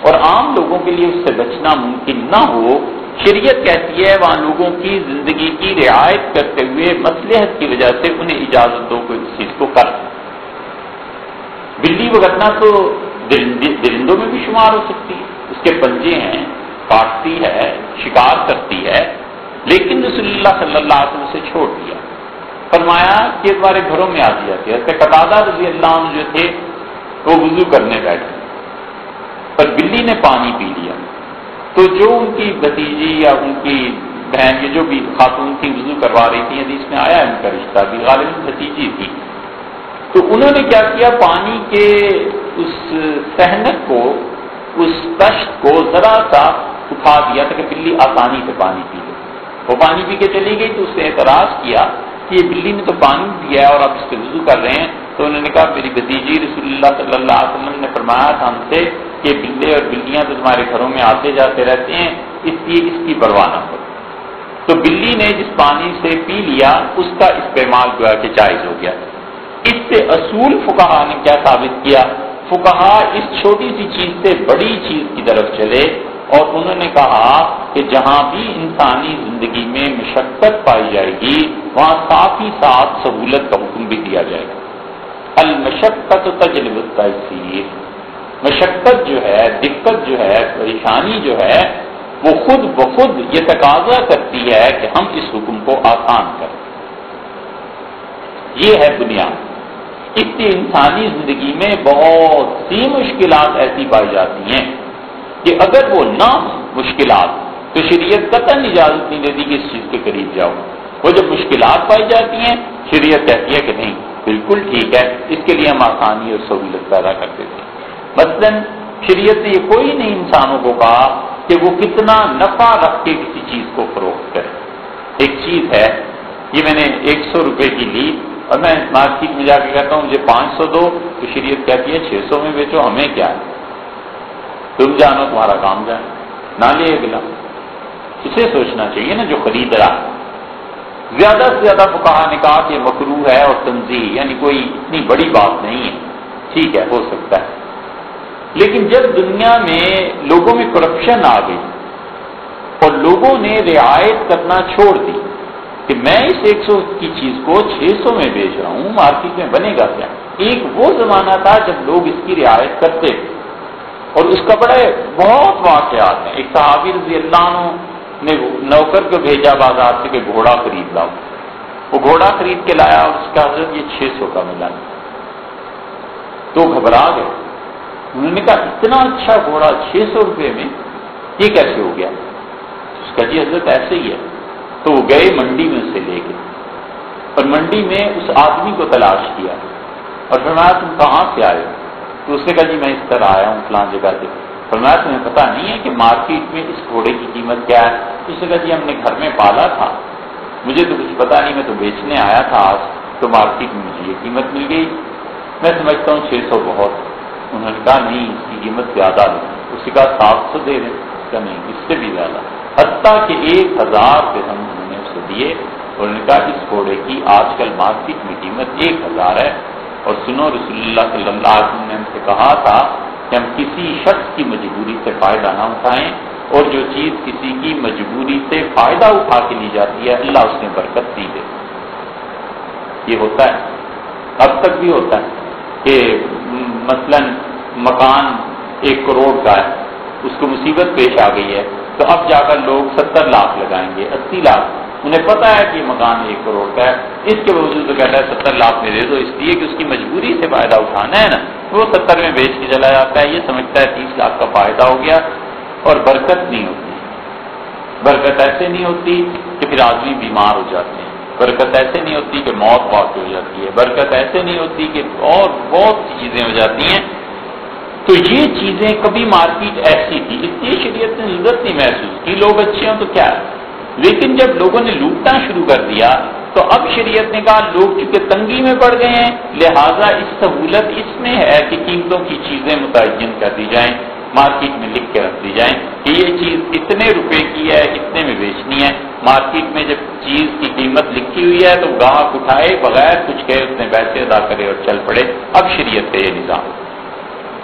اور عام لوگوں کے لیے اس سے بچنا ممکن نہ ہو، شریعت کہتی ہے وہاں لوگوں کی زندگی کی رعایت کرتے ہوئے مسلحت کی وجہ سے انہیں اجازت دو اس چیز کو کر بلی بگتنا تو درندوں میں بھی شمار ہو سکتی ہے، اس کے پنجے ہیں، کاٹتی ہے، شکار کرتی ہے، لیکن رسول اللہ صلی اللہ علیہ وسلم سے چھوڑ دیا۔ فرمایا کہ تمہارے گھروں میں آتی جاتی ہے قطع رضی اللہ عنہ جو تھے، وہ وضو کرنے بیٹھے۔ پر بلی نے پانی پی لیا۔ تو جو ان کی بتیجی یا ان کی بہن یہ جو بھی خاتون تھی وضو کروا رہی تھی، حدیث میں آیا ان کا رشتہ بھی غالب بھتیجی تھی۔ تو انہوں نے کیا کیا؟ پانی کے اس سہنک کو، اس کشت کو ذرا سا اٹھا دیا تھا کہ بلی آسانی سے پانی پی لے۔ وہ پانی پی کے چلی گئی تو اس نے اعتراض کیا کہ یہ بلی نے تو پانی دیا ہے اور آپ اس سے وضو کر رہے ہیں، تو انہوں نے کہا، میری بتیجی رسول اللہ صلی اللہ علیہ وسلم نے فرمایا تھا ہم سے کہ بلے اور بلیاں تو تمہارے گھروں میں آتے جاتے رہتے ہیں، اس لیے اس کی پرواہ نہ کرو۔ تو بلی نے جس پانی سے پی لیا، اس کا استعمال ہوا کہ جائز ہو گیا۔ اس سے اصول فکہ نے کیا ثابت کیا؟ فکہ اس چھوٹی سی چیز سے بڑی چیز کی طرف چلے۔ اور انہوں نے کہا کہ جہاں بھی انسانی زندگی میں مشقت پائی جائے گی، وہاں ساتھ ہی ساتھ سہولت کا حکم بھی دیا جائے گا۔ المشقت تجربہ تجربت مشقت جو ہے، دقت جو ہے، پریشانی جو ہے، وہ خود بخود یہ تقاضا کرتی ہے کہ ہم اس حکم کو آسان کریں۔ یہ ہے بنیاد۔ اس لیے انسانی زندگی میں بہت سی مشکلات ایسی پائی جاتی ہیں کہ اگر وہ نہ مشکلات۔ تو شریعت قطن اجازت نہیں دیتی کہ اس چیز کے قریب جاؤ۔ وہ جب مشکلات پائی جاتی ہیں، شریعت کہتی ہے کہ نہیں، بالکل ٹھیک ہے، اس کے لیے ہم آسانی اور سہولت پیدا کرتے تھے مثلا، شریعت نے یہ کوئی نہیں انسانوں کو کہا کہ وہ کتنا نفع رکھ کے کسی چیز کو فروخت کرے۔ ایک چیز ہے، یہ میں نے ایک سو روپے کی لی اور میں مارکیٹ میں جا کے کہتا ہوں، مجھے پانچ سو دو، تو شریعت کہتی ہے، چھ سو میں بیچو، ہمیں کیا ہے؟ تم جانو تمہارا کام جائے نہ لے اگلا اسے سوچنا چاہیے نا جو خرید رہا۔ زیادہ سے زیادہ فکاہ نے کہا کہ مکرو ہے اور تنظیم یعنی کوئی اتنی بڑی بات نہیں ہے۔ ٹھیک ہے، ہو سکتا ہے۔ لیکن جب دنیا میں لوگوں میں کرپشن آ گئی اور لوگوں نے رعایت کرنا چھوڑ دی کہ میں اس ایک سو کی چیز کو چھ سو میں بیچ رہا ہوں، مارکیٹ میں بنے گا کیا؟ ایک وہ زمانہ تھا جب لوگ اس کی رعایت کرتے۔ اور اس کا بڑے بہت واقعات ہیں۔ ایک صحابی رضی اللہ عنہ نے نوکر کو بھیجا بازار سے کہ گھوڑا خرید لاؤ۔ وہ گھوڑا خرید کے لایا اس کا حضرت یہ چھ سو کا ملا۔ تو گھبرا گئے۔ انہوں نے کہا، اتنا اچھا گھوڑا چھ سو روپئے میں یہ کیسے ہو گیا؟ اس کا جی حضرت ایسے ہی ہے۔ تو وہ گئے منڈی میں اسے لے گئے اور منڈی میں اس آدمی کو تلاش کیا اور فرمایا، تم کہاں سے آئے تو اس نے کہا جی میں اس طرح آیا ہوں فلان جگہ سے۔ فرمایا تمہیں پتا نہیں ہے کہ مارکیٹ میں اس گھوڑے کی قیمت کیا ہے؟ اس نے کہا جی ہم نے گھر میں پالا تھا۔ مجھے تو کچھ پتا نہیں، میں تو بیچنے آیا تھا آج تو مارکیٹ میں مجھے یہ قیمت مل گئی۔ میں سمجھتا ہوں چھ سو بہت۔ انہوں نے کہا نہیں، اس کی قیمت زیادہ نہیں۔ اس نے کہا سات سو دے دیں۔ نہیں، اس سے بھی زیادہ۔ حتیٰ کہ ایک ہزار پہ ہم انہوں نے اسے دیے۔ اور نے کہا اس گھوڑے کی آج کل مارکیٹ میں قیمت ایک ہزار ہے۔ اور سنو رسول اللہ صلی اللہ علیہ وسلم نے ہم سے کہا تھا کہ ہم کسی شخص کی مجبوری سے فائدہ نہ اٹھائیں اور جو چیز کسی کی مجبوری سے فائدہ اٹھا کے لی جاتی ہے، اللہ اس نے برکت دی دے۔ یہ ہوتا ہے۔ اب تک بھی ہوتا ہے کہ مثلا مکان ایک کروڑ کا ہے، اس کو مصیبت پیش آ گئی ہے۔ تو اب جا کر لوگ ستر لاکھ لگائیں گے، اسی لاکھ۔ انہیں پتا ہے کہ مکان ایک کروڑ کا ہے۔ اس کے باوجود کہتا ہے ستر لاکھ میں دے دو، اس لیے کہ اس کی مجبوری سے فائدہ اٹھانا ہے نا۔ وہ ستر میں بیچ کے چلا جاتا ہے، یہ سمجھتا ہے تیس لاکھ کا فائدہ ہو گیا اور برکت نہیں ہوتی۔ برکت ایسے نہیں ہوتی کہ پھر آدمی بیمار ہو جاتے ہیں۔ برکت ایسے نہیں ہوتی کہ موت پاک ہو جاتی ہے۔ برکت ایسے نہیں ہوتی کہ اور بہت سی چیزیں ہو جاتی ہیں۔ تو یہ چیزیں کبھی مارکیٹ ایسی تھی اس شریعت نے ضرورت نہیں محسوس کی۔ لوگ اچھے ہوں تو کیا؟ لیکن جب لوگوں نے لوٹنا شروع کر دیا، تو اب شریعت نے کہا، لوگ چونکہ تنگی میں پڑ گئے ہیں، لہذا اس سہولت اس میں ہے کہ قیمتوں کی چیزیں متعین کر دی جائیں، مارکیٹ میں لکھ کے رکھ دی جائیں کہ یہ چیز اتنے روپے کی ہے، اتنے میں بیچنی ہے۔ مارکیٹ میں جب چیز کی قیمت لکھی ہوئی ہے، تو گاہک اٹھائے، بغیر کچھ کہے اس نے پیسے ادا کرے اور چل پڑے۔ اب شریعت کا یہ نظام۔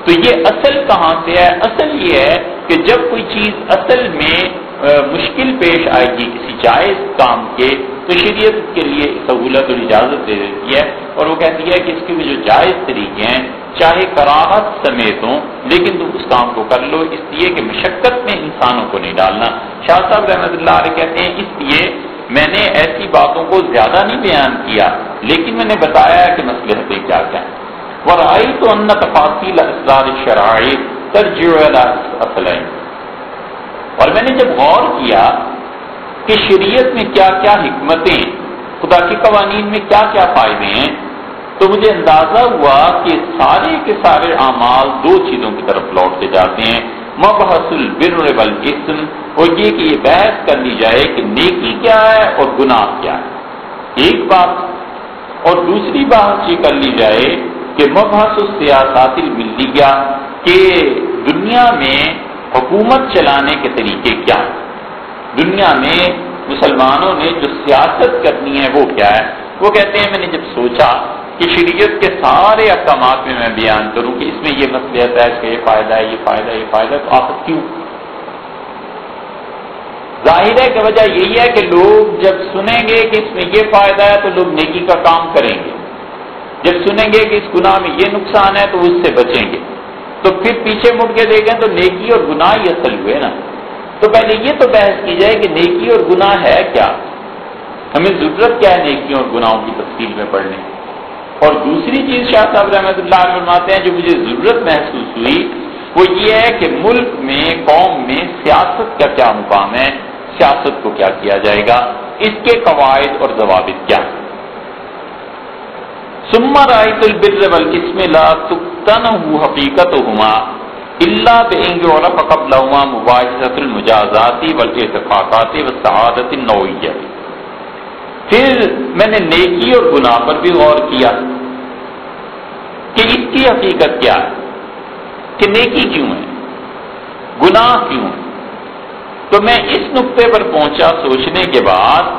تو یہ اصل کہاں سے ہے؟ اصل یہ ہے کہ جب کوئی چیز اصل میں مشکل پیش آئے گی کسی جائز کام کے تو شریعت کے لیے سہولت اور اجازت دے دیتی ہے اور وہ کہتی ہے کہ اس کے بھی جو جائز طریقے ہیں، چاہے کراہت سمیت ہوں، لیکن تم اس کام کو کر لو، اس لیے کہ مشقت میں انسانوں کو نہیں ڈالنا۔ شاہ صاحب رحمۃ اللہ علیہ کہتے ہیں، اس لیے میں نے ایسی باتوں کو زیادہ نہیں بیان کیا، لیکن میں نے بتایا کہ مسئلے کیا کیا ہیں۔ ورائی تو ان تفاصیل اسرار شرائط ترجیح اصلین اور میں نے جب غور کیا کہ شریعت میں کیا کیا حکمتیں خدا کے قوانین میں کیا کیا فائدے ہیں، تو مجھے اندازہ ہوا کہ سارے کے سارے اعمال دو چیزوں کی طرف لوٹتے جاتے ہیں، مبحث البر والاسم، اور یہ کہ یہ بحث کر لی جائے کہ نیکی کیا ہے اور گناہ کیا ہے۔ ایک بات اور دوسری بات یہ کر لی جائے کہ مبحث سیاست الملیہ، کہ دنیا میں حکومت چلانے کے طریقے کیا دنیا میں مسلمانوں نے جو سیاست کرنی ہے وہ کیا ہے؟ وہ کہتے ہیں، میں نے جب سوچا کہ شریعت کے سارے احکامات میں میں بیان کروں کہ اس میں یہ مسئلہ ہے اس کا یہ فائدہ ہے، یہ فائدہ ہے، یہ فائدہ ہے، تو آپ کیوں؟ ظاہر ہے کہ وجہ یہی ہے کہ لوگ جب سنیں گے کہ اس میں یہ فائدہ ہے تو لوگ نیکی کا کام کریں گے۔ جب سنیں گے کہ اس گناہ میں یہ نقصان ہے تو اس سے بچیں گے۔ تو پھر پیچھے مڑ کے دیکھیں تو نیکی اور گناہ ہی اصل ہوئے نا۔ تو پہلے یہ تو بحث کی جائے کہ نیکی اور گناہ ہے کیا؟ ہمیں ضرورت کیا ہے نیکیوں اور گناہوں کی تفصیل میں پڑھنے؟ اور دوسری چیز شاہ صاحب رحمۃ اللہ فرماتے ہیں جو مجھے ضرورت محسوس ہوئی، وہ یہ ہے کہ ملک میں، قوم میں سیاست کا کیا مقام ہے؟ سیاست کو کیا کیا جائے گا؟ اس کے قواعد اور ضوابط کیا؟ ہیں سما رائت البر والاسم لا تقتنه حقیقتهما الا بانگ عرف قبلهما مباحثه المجازات والاتفاقات والسعادت النوعیہ پھر میں نے نیکی اور گناہ پر بھی غور کیا کہ اس کی حقیقت کیا ہے کہ نیکی کیوں ہے؟ گناہ کیوں ہے؟ تو میں اس نقطے پر پہنچا سوچنے کے بعد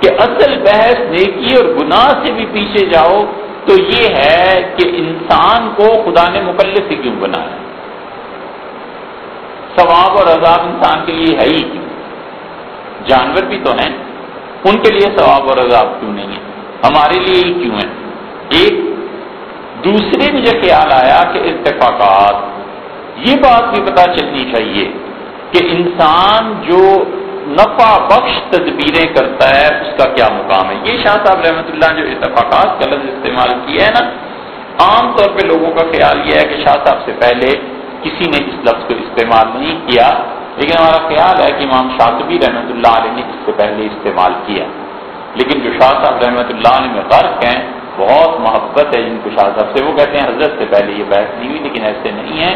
کہ اصل بحث نیکی اور گناہ سے بھی پیچھے جاؤ، تو یہ ہے کہ انسان کو خدا نے مکلف کیوں بنایا؟ ثواب اور عذاب انسان کے لیے ہے ہی کیوں؟ جانور بھی تو ہیں، ان کے لیے ثواب اور عذاب کیوں نہیں ہے؟ ہمارے لیے ہی کیوں ہے ایک دوسرے مجھے خیال آیا کہ اتفاقات، یہ بات بھی پتا چلنی چاہیے کہ انسان جو نفع بخش تدبیریں کرتا ہے، اس کا کیا مقام ہے؟ یہ شاہ صاحب رحمۃ اللہ جو اتفاقات کا لفظ استعمال کیا ہے نا، عام طور پہ لوگوں کا خیال یہ ہے کہ شاہ صاحب سے پہلے کسی نے اس لفظ کو استعمال نہیں کیا، لیکن ہمارا خیال ہے کہ امام شاطبی رحمۃ اللہ علیہ نے اس سے پہلے استعمال کیا۔ لیکن جو شاہ صاحب رحمۃ اللہ علیہ میں غرق ہیں، بہت محبت ہے جن کو شاہ صاحب سے، وہ کہتے ہیں حضرت سے پہلے یہ بحث نہیں ہوئی، لیکن ایسے نہیں ہے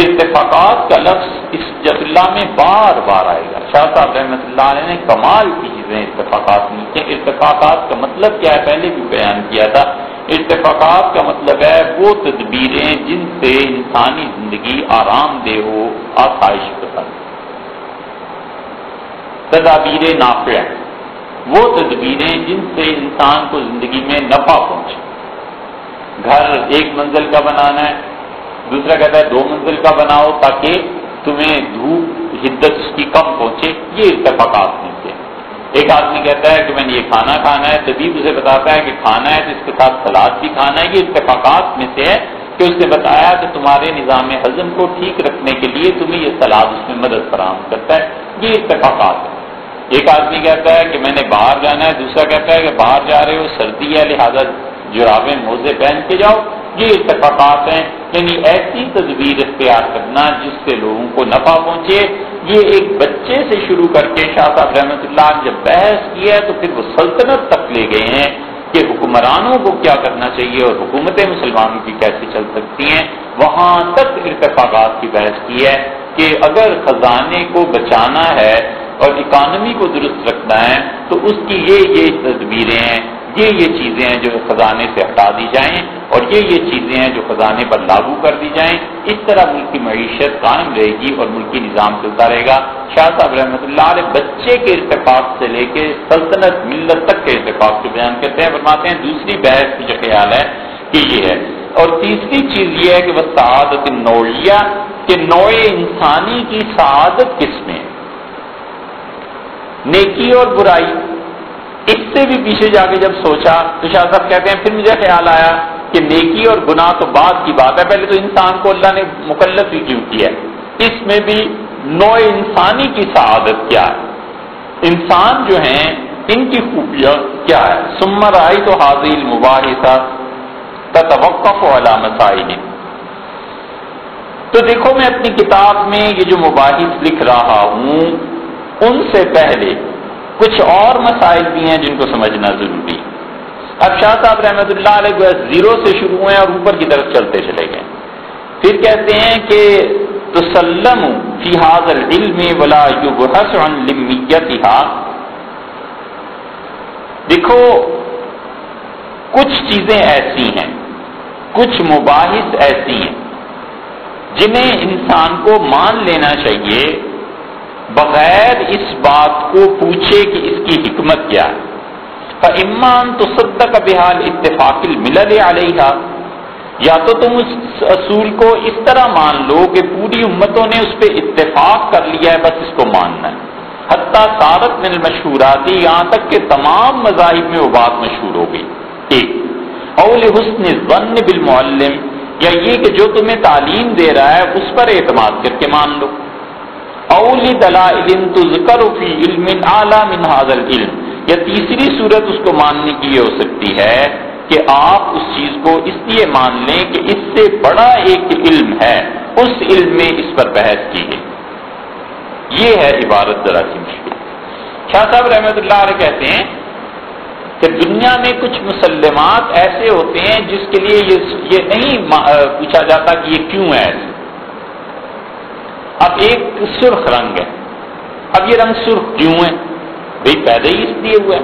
ارتفاقات کا لفظ اس جس میں بار بار آئے گا۔ شاہ صاحب رحمۃ اللہ علیہ نے کمال کی چیزیں ارتفاقات نہیں کیا ارتفاقات کا مطلب کیا ہے؟ پہلے بھی بیان کیا تھا۔ ارتفاقات کا مطلب ہے وہ تدبیریں جن سے انسانی زندگی آرام دہ ہو، آسائش پسند تدابیر نافع وہ تدبیریں جن سے انسان کو زندگی میں نفع پہنچے۔ گھر ایک منزل کا بنانا ہے دوسرا کہتا ہے دو منزل کا بناؤ تاکہ تمہیں دھوپ حدت اس کی کم پہنچے۔ یہ اتفاقات میں سے۔ ایک آدمی کہتا ہے کہ میں نے یہ کھانا کھانا ہے، طبیب اسے بتاتا ہے کہ کھانا ہے تو اس کے ساتھ سلاد بھی کھانا ہے۔ یہ اتفاقات میں سے ہے۔ کہ اس نے بتایا کہ تمہارے نظام ہضم کو ٹھیک رکھنے کے لیے تمہیں یہ سلاد اس میں مدد فراہم کرتا ہے۔ یہ اتفاقات ہے ایک آدمی کہتا ہے کہ میں نے باہر جانا ہے۔ دوسرا کہتا ہے کہ باہر جا رہے ہو، سردی ہے، لہٰذا جرابیں موزے پہن کے جاؤ۔ یہ اتفاقات ہیں۔ یعنی ایسی تصویر اختیار کرنا جس سے لوگوں کو نفع پہنچے۔ یہ ایک بچے سے شروع کر کے شاہ صاحب رحمۃ اللہ نے جب بحث کیا ہے تو پھر وہ سلطنت تک لے گئے ہیں کہ حکمرانوں کو کیا کرنا چاہیے اور حکومتیں مسلمانوں کی کیسے چل سکتی ہیں۔ وہاں تک اتفاقات کی بحث کی ہے کہ اگر خزانے کو بچانا ہے اور اکانومی کو درست رکھنا ہے تو اس کی یہ یہ تدبیریں ہیں۔ یہ یہ چیزیں ہیں جو خزانے سے ہٹا دی جائیں اور یہ یہ چیزیں ہیں جو خزانے پر لاگو کر دی جائیں۔ اس طرح ملک کی معیشت قائم رہے گی اور ملکی نظام چلتا رہے گا۔ شاہ صاحب رحمۃ اللہ علیہ بچے کے ارتفاق سے لے کے سلطنت ملت تک کے ارتفاق کو بیان کرتے ہیں، فرماتے ہیں، دوسری بحث جو خیال ہے کہ یہ ہے۔ اور تیسری چیز یہ ہے کہ وہ سعادت نوعیہ کہ نوع انسانی کی سعادت کس میں؟ نیکی اور برائی۔ اس سے بھی پیچھے جا کے جب سوچا تو شاہ صاحب کہتے ہیں، پھر مجھے خیال آیا کہ نیکی اور گناہ تو بعد کی بات ہے۔ پہلے تو انسان کو اللہ نے مکلف ہی کیوں کیا ہے؟ اس میں بھی نو انسانی کی سعادت کیا ہے؟ انسان جو ہیں، ان کی خوبیاں کیا ہے؟ سمر آئی تو حاضل مباحثہ توقف والا مسائل تو دیکھو، میں اپنی کتاب میں یہ جو مباحث لکھ رہا ہوں، ان سے پہلے کچھ اور مسائل بھی ہیں جن کو سمجھنا ضروری اب شاہ صاحب رحمۃ اللہ علیہ زیرو سے شروع ہوئے اور اوپر کی طرف چلتے چلے گئے۔ پھر کہتے ہیں کہ تسلم فی حاضر علم ولا دیکھو، کچھ چیزیں ایسی ہیں، کچھ مباحث ایسی ہیں جنہیں انسان کو مان لینا چاہیے۔ بغیر اس بات کو پوچھے کہ اس کی حکمت کیا ہے۔ امان تو سب کا بحال اتفاق ملل علیہ یا تو تم اس اصول کو اس طرح مان لو کہ پوری امتوں نے اس پہ اتفاق کر لیا ہے، بس اس کو ماننا ہے۔ حتیٰ سارت میں مشہوراتی یہاں تک کہ تمام مذاہب میں وہ بات مشہور ہو گئی۔ ایک اول حسن ضن بالمعلم، یا یہ کہ جو تمہیں تعلیم دے رہا ہے، اس پر اعتماد کر کے مان لو۔ اولی دلائل تذکر فی علم اعلی من هذا العلم. یا تیسری صورت اس کو ماننے کی یہ ہو سکتی ہے کہ آپ اس چیز کو اس لیے مان لیں کہ اس سے بڑا ایک علم ہے، اس علم میں اس پر بحث کی گئی۔ یہ ہے عبارت ذرا سی مشکل شاہ صاحب رحمت اللہ علیہ کہتے ہیں کہ دنیا میں کچھ مسلمات ایسے ہوتے ہیں جس کے لیے یہ نہیں پوچھا جاتا کہ یہ کیوں ہے۔ ایسے اب ایک سرخ رنگ ہے۔ اب یہ رنگ سرخ کیوں ہے بھائی پیدا ہی اس لیے ہوا ہے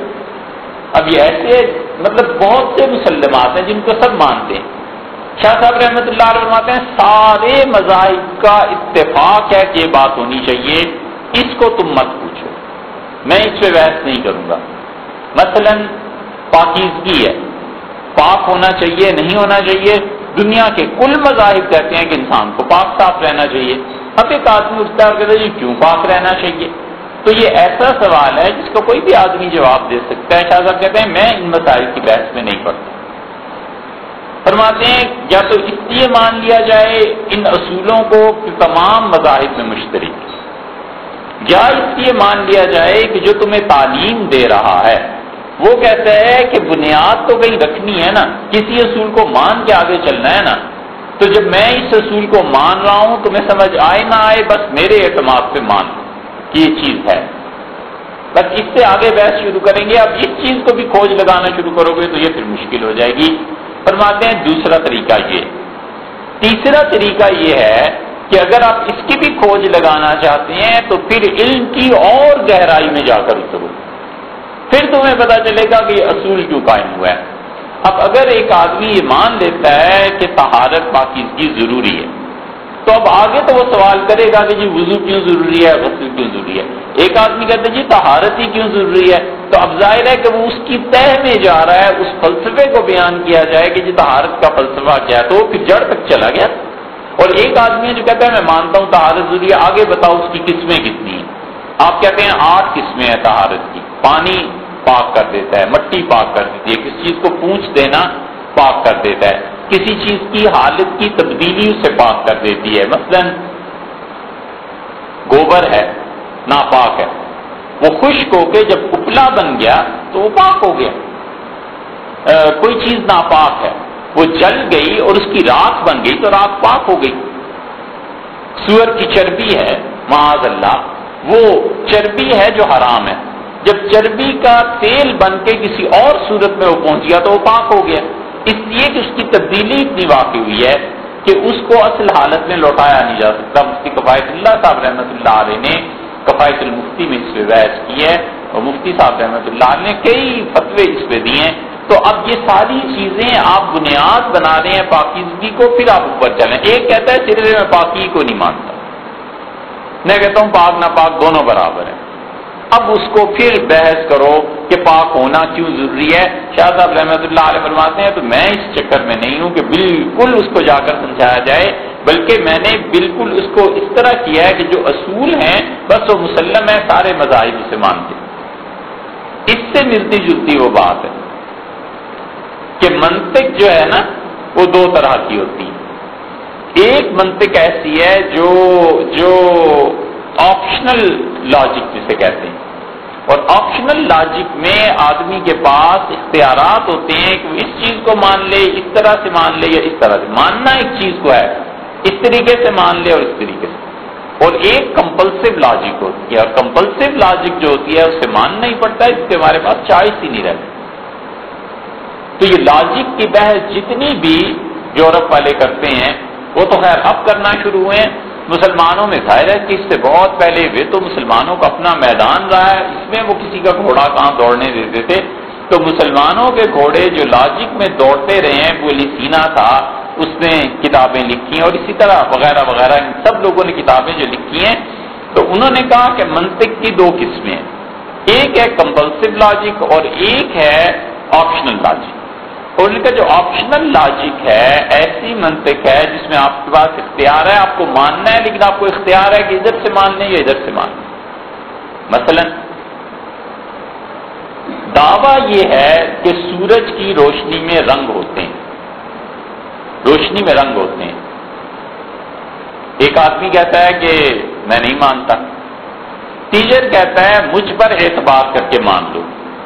اب یہ ایسے مطلب بہت سے مسلمات ہیں جن کو سب مانتے ہیں۔ شاہ صاحب رحمۃ اللہ علیہ فرماتے ہیں، سارے مذاہب کا اتفاق ہے کہ یہ بات ہونی چاہیے۔ اس کو تم مت پوچھو۔ میں اس پہ بحث نہیں کروں گا۔ مثلا پاکیزگی ہے۔ پاک ہونا چاہیے، نہیں ہونا چاہیے۔ دنیا کے کل مذاہب کہتے ہیں کہ انسان کو پاک صاف رہنا چاہیے۔ اب ایک آدمی اٹھتا ہے اور کہتا ہے جی کیوں پاک رہنا چاہیے؟ تو یہ ایسا سوال ہے جس کا کوئی بھی آدمی جواب دے سکتا ہے۔ شاہ صاحب کہتے ہیں، میں ان مسائل کی بحث میں نہیں پڑھتا۔ فرماتے ہیں، یا تو اس لیے مان لیا جائے ان اصولوں کو کہ تمام مذاہب میں مشترک یا اس لیے مان لیا جائے کہ جو تمہیں تعلیم دے رہا ہے، وہ کہتا ہے کہ بنیاد تو کہیں رکھنی ہے نا، کسی اصول کو مان کے آگے چلنا ہے نا۔ تو جب میں اس اصول کو مان رہا ہوں تمہیں سمجھ آئے نہ آئے، بس میرے اعتماد پہ مان کہ یہ چیز ہے۔ بس اس سے آگے بحث شروع کریں گے۔ اب اس چیز کو بھی کھوج لگانا شروع کرو گے تو یہ پھر مشکل ہو جائے گی۔ فرماتے ہیں دوسرا طریقہ یہ۔ تیسرا طریقہ یہ ہے کہ اگر آپ اس کی بھی کھوج لگانا چاہتے ہیں تو پھر علم کی اور گہرائی میں جا کر اترو۔ پھر تمہیں پتا چلے گا کہ یہ اصول کیوں قائم ہوا ہے۔ اب اگر ایک آدمی یہ مان لیتا ہے کہ تہارت پاکیزگی ضروری ہے، تو اب آگے تو وہ سوال کرے گا کہ جی وضو کیوں ضروری ہے، غسل کیوں ضروری ہے؟ ایک آدمی کہتا ہے جی تہارت ہی کیوں ضروری ہے؟ تو اب ظاہر ہے کہ وہ اس کی تہ میں جا رہا ہے، اس فلسفے کو بیان کیا جائے کہ جی تہارت کا فلسفہ کیا ہے، تو وہ پھر جڑ تک چلا گیا۔ اور ایک آدمی جو کہتا ہے میں مانتا ہوں تہارت ضروری ہے، آگے بتاؤ اس کی قسمیں کتنی ہیں؟ آپ کہتے ہیں آٹھ قسمیں ہیں تہارت کی، پانی پاک کر دیتا ہے، مٹی پاک کر دیتی ہے کسی چیز کو پوچھ دینا پاک کر دیتا ہے۔ کسی چیز کی حالت کی تبدیلی اسے پاک کر دیتی ہے۔ مثلا گوبر ہے، ناپاک ہے۔ وہ خشک ہو کے جب اپلا بن گیا تو وہ پاک ہو گیا۔ کوئی چیز ناپاک ہے۔ وہ جل گئی اور اس کی راک بن گئی تو راک پاک ہو گئی۔ سور کی چربی ہے، معاذ اللہ۔ وہ چربی ہے جو حرام ہے۔ جب چربی کا تیل بن کے کسی اور صورت میں وہ پہنچ گیا تو وہ پاک ہو گیا۔ اس لیے کہ اس کی تبدیلی اتنی واقع ہوئی ہے کہ اس کو اصل حالت میں لوٹایا نہیں جا سکتا۔ مفتی کفایت اللہ صاحب رحمۃ اللہ علیہ نے کفایت المفتی میں اس پہ بحث کی ہے اور مفتی صاحب رحمۃ اللہ علیہ نے کئی فتوے اس پہ دیے ہیں۔ تو اب یہ ساری چیزیں آپ بنیاد بنا رہے ہیں پاکیزگی کو، پھر آپ اوپر چلیں۔ ایک کہتا ہے سرے میں پاکی کو نہیں مانتا۔ میں کہتا ہوں پاک نہ پاک دونوں برابر ہیں۔ اب اس کو پھر بحث کرو کہ پاک ہونا کیوں ضروری ہے؟ شاہ صاحب رحمۃ اللہ علیہ فرماتے ہیں، تو میں اس چکر میں نہیں ہوں کہ بالکل اس کو جا کر سمجھایا جائے، بلکہ میں نے بالکل اس کو اس طرح کیا ہے کہ جو اصول ہیں، بس وہ مسلم ہے سارے مذاہب اسے مانتے اس سے ملتی جلتی وہ بات ہے کہ منطق جو ہے نا، وہ دو طرح کی ہوتی ہے ایک منطق ایسی ہے جو جو آپشنل لاجک جسے کہتے ہیں۔ اور آپشنل لاجک میں آدمی کے پاس اختیارات ہوتے ہیں کہ اس چیز کو مان لے، اس طرح سے مان لے یا اس طرح سے۔ ماننا ایک چیز کو ہے، اس طریقے سے مان لے اور اس طریقے سے۔ اور ایک کمپلسو لاجک ہوتی ہے۔ اور کمپلسو لاجک جو ہوتی ہے، اسے ماننا ہی پڑتا ہے جس کے ہمارے پاس چوائس ہی نہیں رہتی تو یہ لاجک کی بحث جتنی بھی یورپ والے کرتے ہیں، وہ تو خیر اب کرنا شروع ہوئے ہیں۔ مسلمانوں میں ظاہر ہے کہ اس سے بہت پہلے وہ تو مسلمانوں کا اپنا میدان رہا ہے، اس میں وہ کسی کا گھوڑا کہاں دوڑنے دیتے۔ تھے تو مسلمانوں کے گھوڑے جو لاجک میں دوڑتے رہے ہیں، وہ سینا تھا، اس نے کتابیں لکھی ہیں اور اسی طرح وغیرہ وغیرہ، ان سب لوگوں نے کتابیں جو لکھی ہیں۔ تو انہوں نے کہا کہ منطق کی دو قسمیں ایک ہے کمپلسو لاجک اور ایک ہے آپشنل لاجک اور ان کا جو آپشنل لاجک ہے، ایسی منطق ہے جس میں آپ کے پاس اختیار ہے، آپ کو ماننا ہے، لیکن آپ کو اختیار ہے کہ ادھر سے مان لیں یا ادھر سے مان لیں مثلا، دعویٰ یہ ہے کہ سورج کی روشنی میں رنگ ہوتے ہیں۔ روشنی میں رنگ ہوتے ہیں۔ ایک آدمی کہتا ہے کہ میں نہیں مانتا۔ ٹیچر کہتا ہے، مجھ پر اعتبار کر کے مان لو۔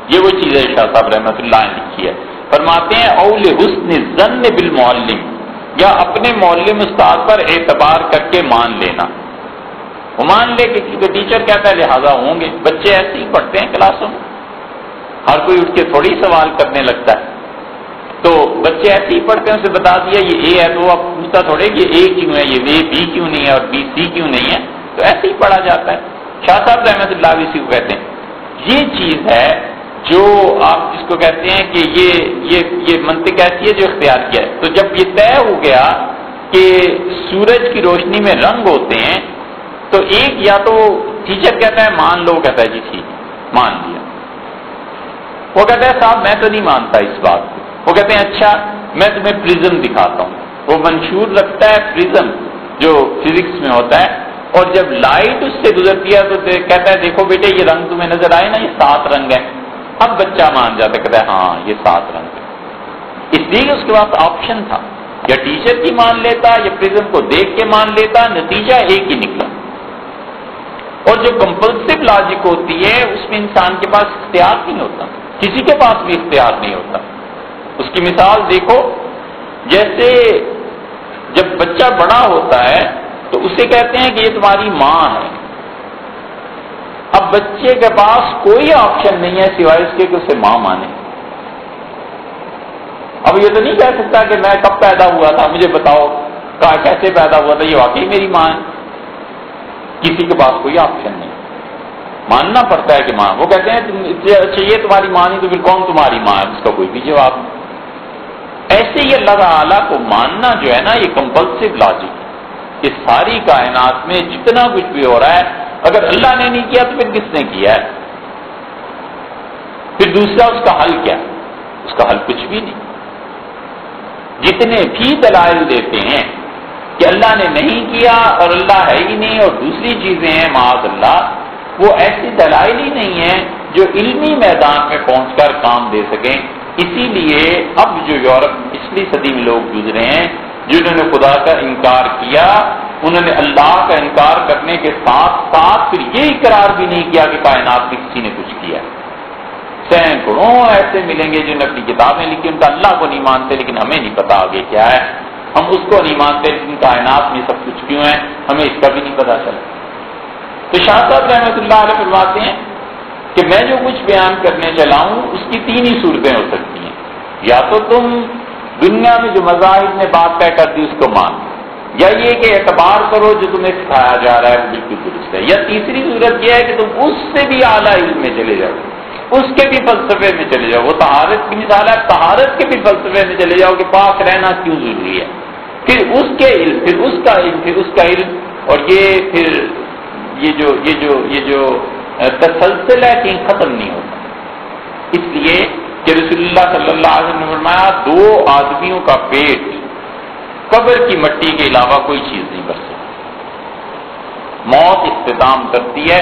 یہ وہ چیز ہے، شاہ صاحب رحمت اللہ نے لکھی ہے۔ فرماتے ہیں، اول حسن زن بالمعلم، یا اپنے معلم استاد پر اعتبار کر کے مان لینا. وہ مان لے کہ ٹیچر کہتا ہے، لہذا ہوں گے. بچے ایسے ہی پڑھتے ہیں کلاسوں میں. ہر کوئی اٹھ کے تھوڑی سوال کرنے لگتا ہے. تو بچے ایسے ہی پڑھتے ہیں، اسے بتا دیا، یہ اے ہے، تو وہ پوچھتا تھوڑے کہ اے کیوں ہے، یہ اے بی کیوں نہیں ہے اور بی سی کیوں نہیں ہے؟ تو ایسے ہی پڑھا جاتا ہے. شاہ صاحب رحمت اللہ بھی اسی کو کہتے ہیں، یہ چیز ہے جو آپ جس کو کہتے ہیں کہ یہ یہ یہ منطق ایسی ہے جو اختیار کیا ہے۔ تو جب یہ طے ہو گیا کہ سورج کی روشنی میں رنگ ہوتے ہیں، تو ایک یا تو ٹیچر کہتا ہے، مان لو، کہتا ہے جی ٹھیک، مان لیا۔ وہ کہتا ہے، صاحب، میں تو نہیں مانتا اس بات کو۔ وہ کہتے ہیں اچھا میں تمہیں پرزم دکھاتا ہوں۔ وہ منشور رکھتا ہے پرزم جو فزکس میں ہوتا ہے۔ اور جب لائٹ اس سے گزرتی ہے تو کہتا ہے، دیکھو بیٹے، یہ رنگ تمہیں نظر آئے نا، یہ سات رنگ ہے اب بچہ مان جاتا کہتا ہے ہاں یہ سات رنگ اس لیے اس کے پاس آپشن تھا۔ یا ٹیچر کی مان لیتا، یا پرزم کو دیکھ کے مان لیتا، نتیجہ ایک ہی نکلا۔ اور جو کمپلسو لاجک ہوتی ہے، اس میں انسان کے پاس اختیار نہیں ہوتا۔ کسی کے پاس بھی اختیار نہیں ہوتا۔ اس کی مثال دیکھو، جیسے جب بچہ بڑا ہوتا ہے، تو اسے کہتے ہیں کہ یہ تمہاری ماں ہے۔ اب بچے کے پاس کوئی آپشن نہیں ہے سوائے اس کے کہ اسے ماں مانے۔ اب یہ تو نہیں کہہ سکتا کہ میں کب پیدا ہوا تھا، مجھے بتاؤ کہا کیسے پیدا ہوا تھا، یہ واقعی میری ماں ہے۔ کسی کے پاس کوئی آپشن نہیں۔ ماننا پڑتا ہے کہ ماں، وہ کہتے ہیں اچھا یہ تمہاری ماں نہیں، تو پھر کون تمہاری ماں ہے؟ اس کا کوئی بھی جواب نہیں۔ ایسے ہی اللہ تعالیٰ کو ماننا جو ہے نا، یہ کمپلسو لاجک کہ ساری کائنات میں جتنا کچھ بھی ہو رہا ہے اگر اللہ نے نہیں کیا تو پھر کس نے کیا ہے؟ پھر دوسرا اس کا حل کیا؟ اس کا حل کچھ بھی نہیں۔ جتنے بھی دلائل دیتے ہیں کہ اللہ نے نہیں کیا اور اللہ ہے ہی نہیں اور دوسری چیزیں ہیں، معاذ اللہ، وہ ایسی دلائل ہی نہیں ہیں جو علمی میدان میں پہنچ کر کام دے سکیں۔ اسی لیے اب جو یورپ پچھلی صدی میں لوگ گزرے ہیں جنہوں نے خدا کا انکار کیا، انہوں نے اللہ کا انکار کرنے کے ساتھ ساتھ پھر یہ اقرار بھی نہیں کیا کہ کائنات میں کسی نے کچھ کیا۔ سینکڑوں ایسے ملیں گے جنہوں نے اپنی کتابیں لکھی، ان کا اللہ کو نہیں مانتے، لیکن ہمیں نہیں پتا آگے کیا ہے۔ ہم اس کو نہیں مانتے، لیکن کائنات میں سب کچھ کیوں ہے؟ ہمیں اس کا بھی نہیں پتا چلا۔ تو شاہ صاحب رحمۃ اللہ علیہ فرماتے ہیں کہ میں جو کچھ بیان کرنے چلا ہوں، اس کی تین ہی صورتیں ہو سکتی ہیں۔ یا تو تم دنیا میں جو مذاہب نے بات طے کر دی اس کو مان یا یہ کہ اعتبار کرو جو تمہیں سکھایا جا رہا ہے وہ بالکل درست ہے۔ یا تیسری صورت یہ ہے کہ تم اس سے بھی اعلیٰ علم میں چلے جاؤ۔ اس کے بھی فلسفے میں چلے جاؤ۔ وہ تہارت کی مثال ہے تہارت کے بھی فلسفے میں چلے جاؤ کہ پاک رہنا کیوں ضروری ہے۔ پھر اس کے علم، پھر اس کا علم، پھر اس کا علم۔ اور یہ پھر یہ جو یہ جو یہ جو تسلسل ہے، کہیں ختم نہیں ہوتا۔ اس لیے کہ رسول اللہ صلی اللہ علیہ وسلم نے فرمایا، دو آدمیوں کا پیٹ قبر کی مٹی کے علاوہ کوئی چیز نہیں بچ سکتی موت اختتام کرتی ہے،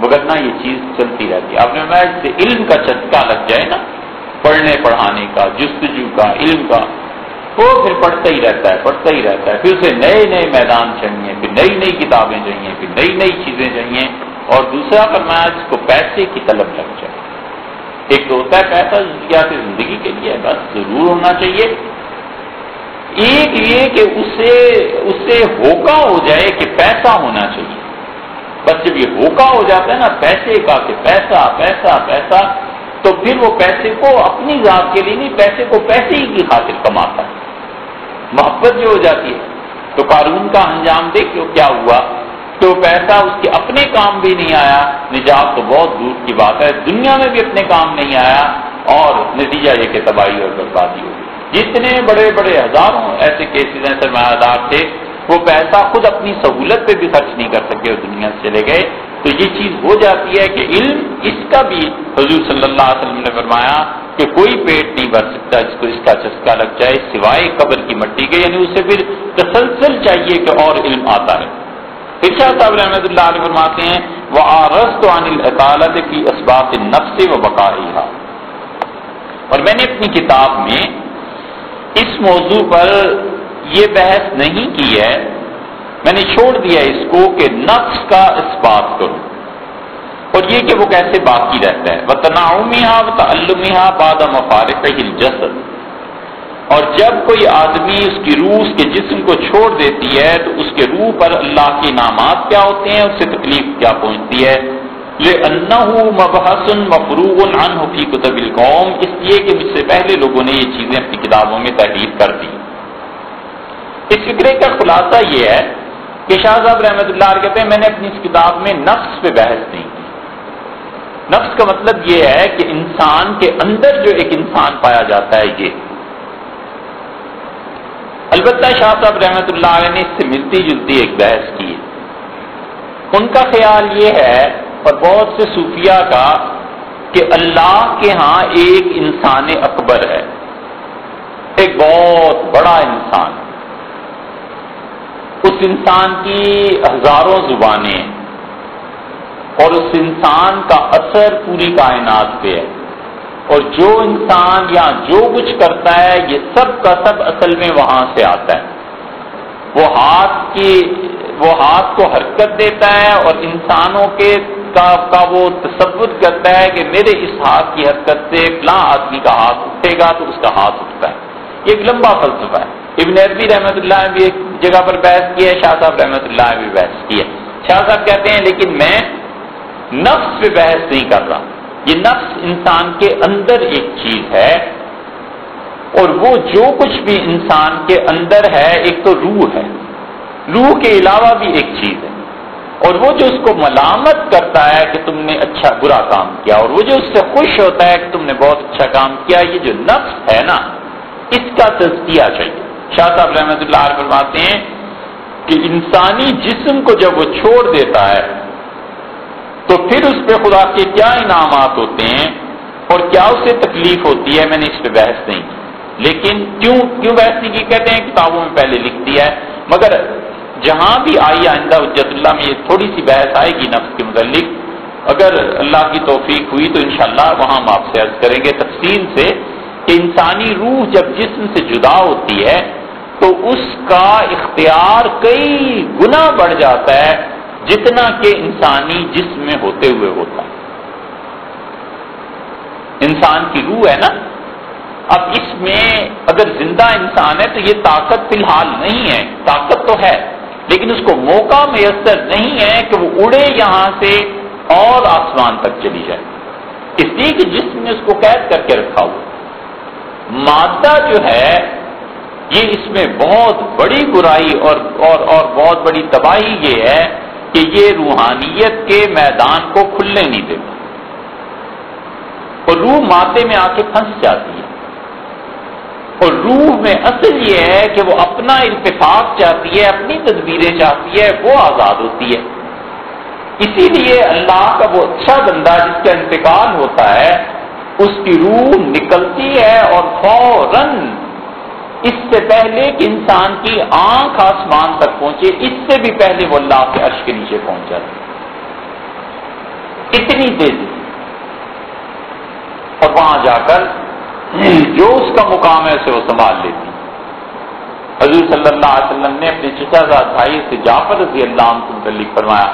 مگر نہ یہ چیز چلتی رہتی۔ ہے آپ نے فرمایا جسے علم کا چسکا لگ جائے نا، پڑھنے پڑھانے کا، جستجو کا، علم کا وہ پھر پڑھتا ہی رہتا ہے، پڑھتا ہی رہتا ہے۔ پھر اسے نئے نئے میدان چاہیے، پھر نئی نئی کتابیں چاہیے، پھر نئی نئی چیزیں چاہیے۔ اور دوسرا فرمایا، جس کو پیسے کی طلب لگ جائے۔ ایک تو ہوتا ہے پیسہ ضروریات زندگی کے لیے بس ضرور ہونا چاہیے۔ ایک یہ کہ اسے اسے ہوکا ہو جائے کہ پیسہ ہونا چاہیے۔ بس جب یہ ہوکا ہو جاتا ہے نا، پیسے کا کہ پیسہ پیسہ پیسہ، تو پھر وہ پیسے کو اپنی ذات کے لیے نہیں، پیسے کو پیسے ہی کی خاطر کماتا ہے۔ محبت جو ہو جاتی ہے۔ تو قانون کا انجام دیکھ کیا ہوا۔ تو پیسہ اس کے اپنے کام بھی نہیں آیا، نجات تو بہت دور کی بات ہے، دنیا میں بھی اپنے کام نہیں آیا اور نتیجہ یہ کہ تباہی اور بربادی ہوگی جتنے بڑے بڑے ہزاروں ایسے کیسز ہیں، سرمایہ دار تھے، وہ پیسہ خود اپنی سہولت پہ بھی خرچ نہیں کر سکے اور دنیا سے چلے گئے۔ تو یہ چیز ہو جاتی ہے کہ علم اس کا بھی، حضور صلی اللہ علیہ وسلم نے فرمایا کہ کوئی پیٹ نہیں بھر سکتا جس کو اس کا چسکا لگ جائے، سوائے قبر کی مٹی کے یعنی اسے پھر تسلسل چاہیے کہ اور علم آتا رہے۔ شاہ صاحب رحمۃ اللہ علیہ فرماتے ہیں؟ وہ آرست عن العطالت کی اسباب نفس و بقائی اور میں نے اپنی کتاب میں اس موضوع پر یہ بحث نہیں کی ہے۔ میں نے چھوڑ دیا اس کو کہ نفس کا اس بات کروں۔ اور یہ کہ وہ کیسے باقی رہتا ہے۔ وہ تناؤمیہ و تعلمیہ باد مفارق جسد اور جب کوئی آدمی اس کی روح، اس کے جسم کو چھوڑ دیتی ہے، تو اس کے روح پر اللہ کے انعامات کیا ہوتے ہیں؟ اس سے تکلیف کیا پہنچتی ہے؟ مبحسن مفروغ فی کتب القوم۔ اس لیے کہ مجھ سے پہلے لوگوں نے یہ چیزیں اپنی کتابوں میں تحریر کر دی۔ اس فکرے کا خلاصہ یہ ہے کہ شاہ صاحب رحمۃ اللہ کہتے ہیں، میں نے اپنی اس کتاب میں نفس پہ بحث نہیں کی۔ نفس کا مطلب یہ ہے کہ انسان کے اندر جو ایک انسان پایا جاتا ہے، یہ البتہ شاہ صاحب رحمت اللہ علیہ نے اس سے ملتی جلتی ایک بحث کی ان کا خیال یہ ہے اور بہت سے صوفیہ کا کہ اللہ کے ہاں ایک انسان اکبر ہے۔ ایک بہت بڑا انسان۔ اس انسان کی ہزاروں زبانیں اور اس انسان کا اثر پوری کائنات پہ ہے۔ اور جو انسان یا جو کچھ کرتا ہے یہ سب کا سب اصل میں وہاں سے آتا ہے۔ وہ ہاتھ کی وہ ہاتھ کو حرکت دیتا ہے اور انسانوں کے کا, کا وہ تصور کرتا ہے کہ میرے اس ہاتھ کی حرکت سے فلاں آدمی کا ہاتھ اٹھے گا تو اس کا ہاتھ اٹھتا ہے۔ یہ ایک لمبا فلسفہ ہے۔ ابن عربی رحمۃ اللہ نے بھی ایک جگہ پر بحث کی ہے شاہ صاحب رحمۃ اللہ نے بھی بحث کی ہے۔ شاہ صاحب کہتے ہیں لیکن میں نفس پہ بحث نہیں کر رہا۔ یہ نفس انسان کے اندر ایک چیز ہے اور وہ جو کچھ بھی انسان کے اندر ہے، ایک تو روح ہے۔ روح کے علاوہ بھی ایک چیز ہے۔ اور وہ جو اس کو ملامت کرتا ہے کہ تم نے اچھا برا کام کیا، اور وہ جو اس سے خوش ہوتا ہے کہ تم نے بہت اچھا کام کیا، یہ جو نفس ہے نا، اس کا تزکیہ چاہیے۔ شاہ صاحب رحمۃ اللہ فرماتے ہیں کہ انسانی جسم کو جب وہ چھوڑ دیتا ہے تو پھر اس پہ خدا کے کیا انعامات ہوتے ہیں اور کیا اسے تکلیف ہوتی ہے؟ میں نے اس پہ بحث نہیں کی۔ لیکن کیوں کیوں بحث نہیں کی؟ کہتے ہیں، کتابوں میں پہلے لکھ دیا ہے، مگر جہاں بھی آئی آئندہ حجت اللہ میں یہ تھوڑی سی بحث آئے گی نفس کے متعلق، اگر اللہ کی توفیق ہوئی تو انشاءاللہ وہاں ہم آپ سے عرض کریں گے تفصیل سے کہ انسانی روح جب جسم سے جدا ہوتی ہے تو اس کا اختیار کئی گنا بڑھ جاتا ہے۔ جتنا کہ انسانی جسم میں ہوتے ہوئے ہوتا ہے۔ انسان کی روح ہے نا۔ اب اس میں اگر زندہ انسان ہے تو یہ طاقت فی الحال نہیں ہے۔ طاقت تو ہے لیکن اس کو موقع میسر نہیں ہے کہ وہ اڑے یہاں سے اور آسمان تک چلی جائے۔ اس لیے کہ جسم نے اس کو قید کر کے رکھا ہوا۔ مادہ جو ہے یہ اس میں بہت بڑی برائی اور اور, اور بہت بڑی تباہی یہ ہے کہ یہ روحانیت کے میدان کو کھلنے نہیں دیتا۔ اور روح مادے میں آ کے پھنس جاتی ہے۔ اور روح میں اصل یہ ہے کہ وہ اپنا اتفاق چاہتی ہے، اپنی تصویریں چاہتی ہے، وہ آزاد ہوتی ہے۔ اسی لیے اللہ کا وہ اچھا بندہ جس کا انتقال ہوتا ہے، اس کی روح نکلتی ہے اور فوراً اس سے پہلے کہ انسان کی آنکھ آسمان تک پہنچے، اس سے بھی پہلے وہ اللہ کے عرش کے نیچے پہنچ جاتی اتنی تیزی اور وہاں جا کر جو اس کا مقام ہے اسے وہ سنبھال لیتی۔ حضور صلی اللہ علیہ وسلم نے اپنے چچا زاد بھائی سے جعفر رضی اللہ عنہ کو متعلق فرمایا۔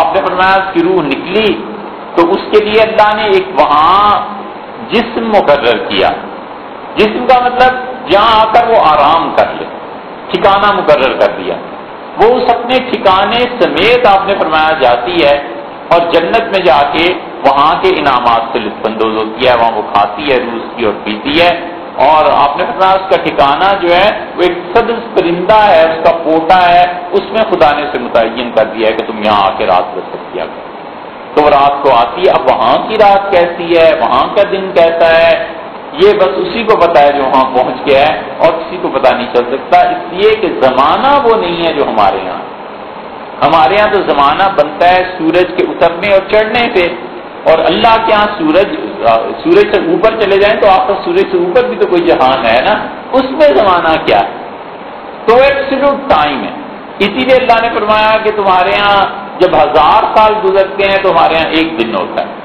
آپ نے فرمایا، اس کی روح نکلی تو اس کے لیے اللہ نے ایک وہاں جسم مقرر کیا۔ جسم کا مطلب جہاں آ کر وہ آرام کر لے، ٹھکانہ مقرر کر دیا۔ وہ اس اپنے ٹھکانے سمیت آپ نے فرمایا جاتی ہے اور جنت میں جا کے وہاں کے انعامات سے لطف اندوز ہوتی ہے، وہاں وہ کھاتی ہے روس کی اور پیتی ہے۔ اور آپ نے فرمایا اس کا ٹھکانہ جو ہے، وہ ایک سبز پرندہ ہے، اس کا پوٹا ہے، اس میں خدا نے اسے متعین کر دیا ہے کہ تم یہاں آ کے رات بسر کیا کرو۔ تو وہ رات کو آتی ہے، اب وہاں کی رات کیسی ہے، وہاں کا دن کیسا ہے یہ بس اسی کو پتا ہے جو وہاں پہنچ گیا ہے اور کسی کو پتا نہیں چل سکتا۔ اس لیے کہ زمانہ وہ نہیں ہے جو ہمارے یہاں ہمارے یہاں تو زمانہ بنتا ہے سورج کے اترنے اور چڑھنے سے اور اللہ کے یہاں سورج سورج سے اوپر چلے جائیں تو آپ کا سورج سے اوپر بھی تو کوئی جہان ہے نا؟ اس میں زمانہ کیا ہے؟ تو ایکسلوٹ ٹائم ہے۔ اسی لیے اللہ نے فرمایا کہ تمہارے یہاں جب ہزار سال گزرتے ہیں تو ہمارے یہاں ایک دن ہوتا ہے۔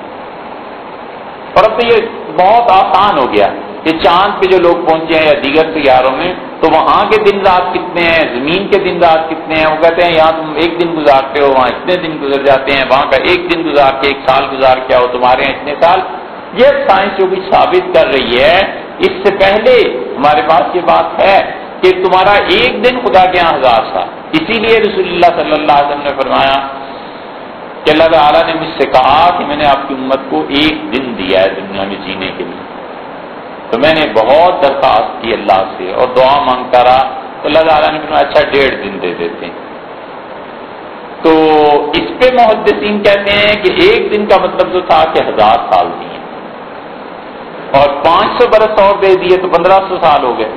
اور اب تو یہ بہت آسان ہو گیا کہ چاند پہ جو لوگ پہنچے ہیں یا دیگر سیاروں میں، تو وہاں کے دن رات کتنے ہیں، زمین کے دن رات کتنے ہیں؟ وہ کہتے ہیں، یہاں تم ایک دن گزارتے ہو، وہاں اتنے دن گزر جاتے ہیں، وہاں کا ایک دن گزار کے ایک سال گزار کیا ہو تمہارے یہاں اتنے سال۔ یہ سائنس جو بھی ثابت کر رہی ہے، اس سے پہلے ہمارے پاس یہ بات ہے کہ تمہارا ایک دن خدا کے یہاں ہزار سال۔ اسی لیے رسول اللہ صلی اللہ علیہ وسلم نے فرمایا کہ اللہ تعالیٰ نے مجھ سے کہا کہ میں نے آپ کی امت کو ایک دن دیا ہے دنیا میں جینے کے لیے۔ تو میں نے بہت درخواست کی اللہ سے اور دعا مانگتا رہا۔ تو اللہ تعالیٰ نے اچھا ڈیڑھ دن دے دیتے ہیں۔ تو اس پہ محدثین کہتے ہیں کہ ایک دن کا مطلب جو تھا کہ ہزار سال دیے۔ اور پانچ سو برس اور دے دیے تو پندرہ سو سال ہو گئے۔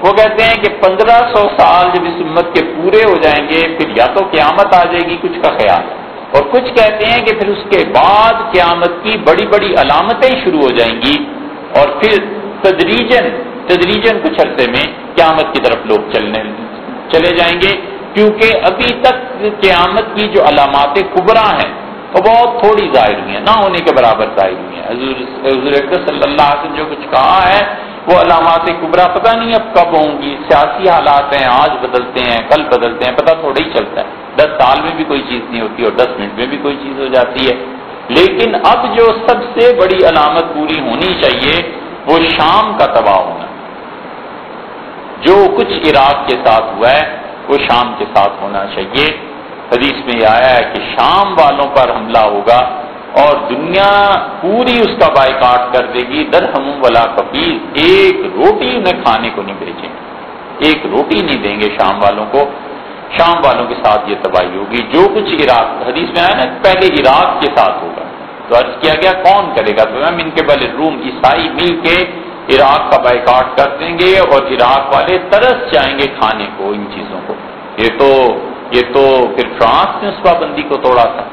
وہ کہتے ہیں کہ پندرہ سو سال جب اس امت کے پورے ہو جائیں گے، پھر یا تو قیامت آ جائے گی، کچھ کا خیال۔ ہے اور کچھ کہتے ہیں کہ پھر اس کے بعد قیامت کی بڑی بڑی علامتیں شروع ہو جائیں گی اور پھر تدریجن تدریجن کچھ عرصے میں قیامت کی طرف لوگ چلنے چلے جائیں گے۔ کیونکہ ابھی تک قیامت کی جو علامات کبرا ہیں، وہ بہت تھوڑی ظاہر ہوئی ہیں، نہ ہونے کے برابر ظاہر ہوئی ہیں۔ حضور صلی اللہ علیہ وسلم جو کچھ کہا ہے، وہ علامات کبرا پتہ نہیں اب کب ہوں گی، سیاسی حالات ہیں، آج بدلتے ہیں، کل بدلتے ہیں، پتہ تھوڑا ہی چلتا ہے۔ دس سال میں بھی کوئی چیز نہیں ہوتی اور دس منٹ میں بھی کوئی چیز ہو جاتی ہے۔ لیکن اب جو سب سے بڑی علامت پوری ہونی چاہیے، وہ شام کا تباہ ہونا۔ جو کچھ عراق کے ساتھ ہوا ہے، وہ شام کے ساتھ ہونا چاہیے۔ حدیث میں یہ آیا ہے کہ شام والوں پر حملہ ہوگا اور دنیا پوری اس کا بائیکاٹ کر دے گی۔ در ہم والا کبیر ایک روٹی انہیں کھانے کو نہیں بھیجیں گے۔ ایک روٹی نہیں دیں گے شام والوں کو۔ شام والوں کے ساتھ یہ تباہی ہوگی، جو کچھ عراق حدیث میں آیا نا، پہلے عراق کے ساتھ ہوگا۔ تو عرض کیا گیا، کون کرے گا؟ تو ان کے پہلے روم عیسائی مل کے عراق کا بائیکاٹ کر دیں گے اور عراق والے ترس جائیں گے کھانے کو، ان چیزوں کو۔ یہ تو یہ تو پھر فرانس نے اس پابندی کو توڑا تھا۔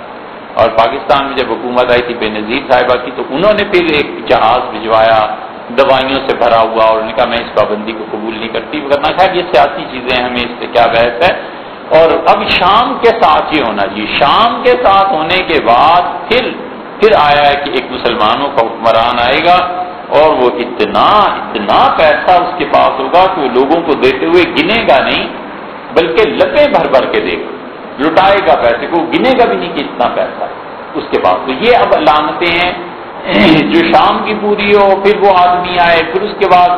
اور پاکستان میں جب حکومت آئی تھی بے نظیر صاحبہ کی، تو انہوں نے پھر ایک جہاز بھجوایا، دوائیوں سے بھرا ہوا، اور انہوں نے کہا، میں اس پابندی کو قبول نہیں کرتی۔ کرنا خیر یہ سیاسی چیزیں ہمیں اس سے کیا بحث ہے؟ اور اب شام کے ساتھ یہ ہونا جی۔ شام کے ساتھ ہونے کے بعد پھر پھر آیا ہے کہ ایک مسلمانوں کا حکمران آئے گا اور وہ اتنا اتنا پیسہ اس کے پاس ہوگا کہ وہ لوگوں کو دیتے ہوئے گنے گا نہیں، بلکہ لپے بھر بھر کے دے گا لٹائے گا پیسے کو، گنے گا بھی نہیں کہ اتنا پیسہ اس کے پاس۔ تو یہ اب علامتیں ہیں، جو شام کی پوری ہو، پھر وہ آدمی آئے، پھر اس کے بعد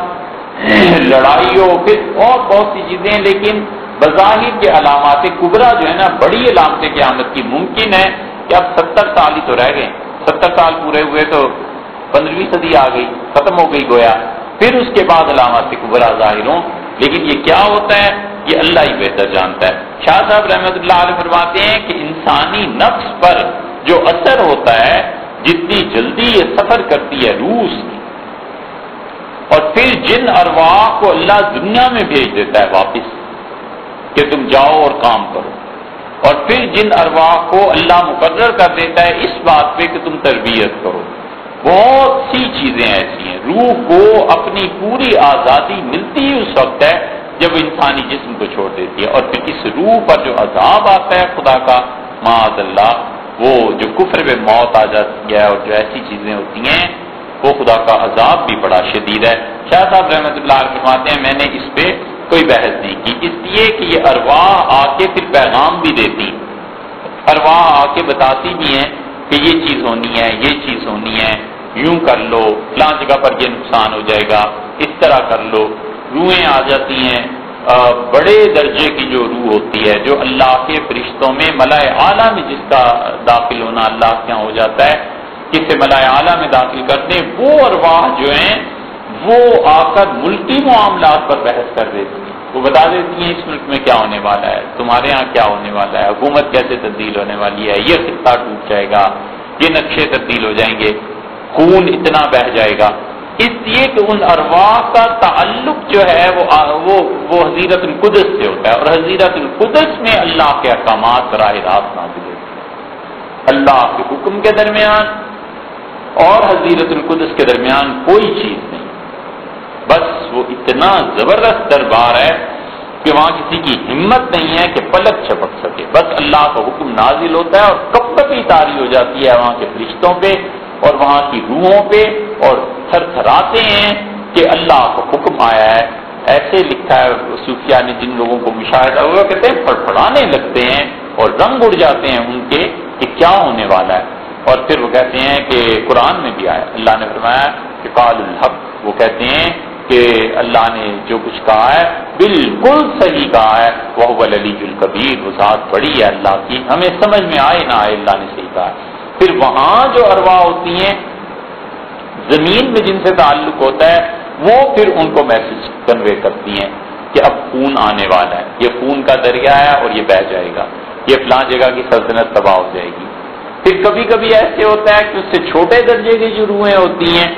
لڑائی ہو، پھر اور بہت سی چیزیں لیکن بظاہر کے علامات کبرا جو ہے نا، بڑی علامت قیامت کی ممکن ہے کہ اب ستر سال ہی تو رہ گئے۔ ستر سال پورے ہوئے تو پندرہویں صدی آ گئی، ختم ہو گئی گویا۔ پھر اس کے بعد علامات کبرا ظاہر ہوں۔ لیکن یہ کیا ہوتا ہے؟ یہ اللہ ہی بہتر جانتا ہے۔ شاہ صاحب رحمت اللہ علیہ فرماتے ہیں کہ انسانی نفس پر جو اثر ہوتا ہے، جتنی جلدی یہ سفر کرتی ہے روس اور پھر جن ارواح کو اللہ دنیا میں بھیج دیتا ہے واپس کہ تم جاؤ اور کام کرو۔ اور پھر جن ارواح کو اللہ مقرر کر دیتا ہے، اس بات پہ کہ تم تربیت کرو۔ بہت سی چیزیں ایسی ہیں۔ روح کو اپنی پوری آزادی ملتی ہی اس وقت ہے جب انسانی جسم کو چھوڑ دیتی ہے۔ اور پھر اس روح پر جو عذاب آتا ہے خدا کا، معاذ اللہ، وہ جو کفر میں موت آ جاتی ہے اور جو ایسی چیزیں ہوتی ہیں، وہ خدا کا عذاب بھی بڑا شدید ہے۔ شاہ صاحب رحمۃ اللہ فرماتے ہیں، میں نے اس پہ کوئی بحث نہیں کی۔ اس لیے کہ یہ ارواح آ کے پھر پیغام بھی دیتی۔ ارواح آ کے بتاتی بھی ہیں کہ یہ چیز ہونی ہے، یہ چیز ہونی ہے۔ یوں کر لو، فلاں جگہ پر یہ نقصان ہو جائے گا۔ اس طرح کر لو۔ روحیں آ جاتی ہیں۔ بڑے درجے کی جو روح ہوتی ہے، جو اللہ کے فرشتوں میں ملائے اعلیٰ میں جس کا داخل ہونا اللہ کے یہاں ہو جاتا ہے کسے ملائے اعلیٰ میں داخل کرتے ہیں، وہ ارواح جو ہیں وہ آ کر ملکی معاملات پر بحث کر دیتی ہیں۔ وہ بتا دیتی ہیں اس ملک میں کیا ہونے والا ہے تمہارے ہاں کیا ہونے والا ہے حکومت کیسے تبدیل ہونے والی ہے یہ خطہ ٹوٹ جائے گا یہ نقشے تبدیل ہو جائیں گے خون اتنا بہ جائے گا۔ اس لیے کہ ان ارواح کا تعلق جو ہے وہ وہ, وہ حضیرت القدس سے ہوتا ہے۔ اور حضیرت القدس میں اللہ کے احکامات براہ راست نازل ہوتے ہیں اللہ کے حکم کے درمیان اور حضیرت القدس کے درمیان کوئی چیز بس وہ اتنا زبردست دربار ہے کہ وہاں کسی کی ہمت نہیں ہے کہ پلک چھپک سکے۔ بس اللہ کا حکم نازل ہوتا ہے اور کب تک ہی تاری ہو جاتی ہے وہاں کے فرشتوں پہ اور وہاں کی روحوں پہ اور تھر تھراتے ہیں کہ اللہ کا حکم آیا ہے۔ ایسے لکھا ہے صوفیہ نے جن لوگوں کو مشاہدہ ہوا کہتے ہیں، پڑپڑانے لگتے ہیں اور رنگ اڑ جاتے ہیں ان کے کہ کیا ہونے والا ہے۔ اور پھر وہ کہتے ہیں کہ قرآن میں بھی آیا۔ اللہ نے فرمایا کہ قال الحق، وہ کہتے ہیں کہ اللہ نے جو کچھ کہا ہے بالکل صحیح کہا ہے وہ علی الکبیر وہ ذات بڑی ہے اللہ کی، ہمیں سمجھ میں آئے نہ آئے اللہ نے صحیح کہا ہے۔ پھر وہاں جو اروا ہوتی ہیں، زمین میں جن سے تعلق ہوتا ہے، وہ پھر ان کو میسج کنوے کرتی ہیں کہ اب خون آنے والا ہے۔ یہ خون کا دریا ہے اور یہ بہ جائے گا۔ یہ فلاں جگہ کی سلطنت تباہ ہو جائے گی۔ پھر کبھی کبھی ایسے ہوتا ہے کہ اس سے چھوٹے درجے کی جو روحیں ہوتی ہیں،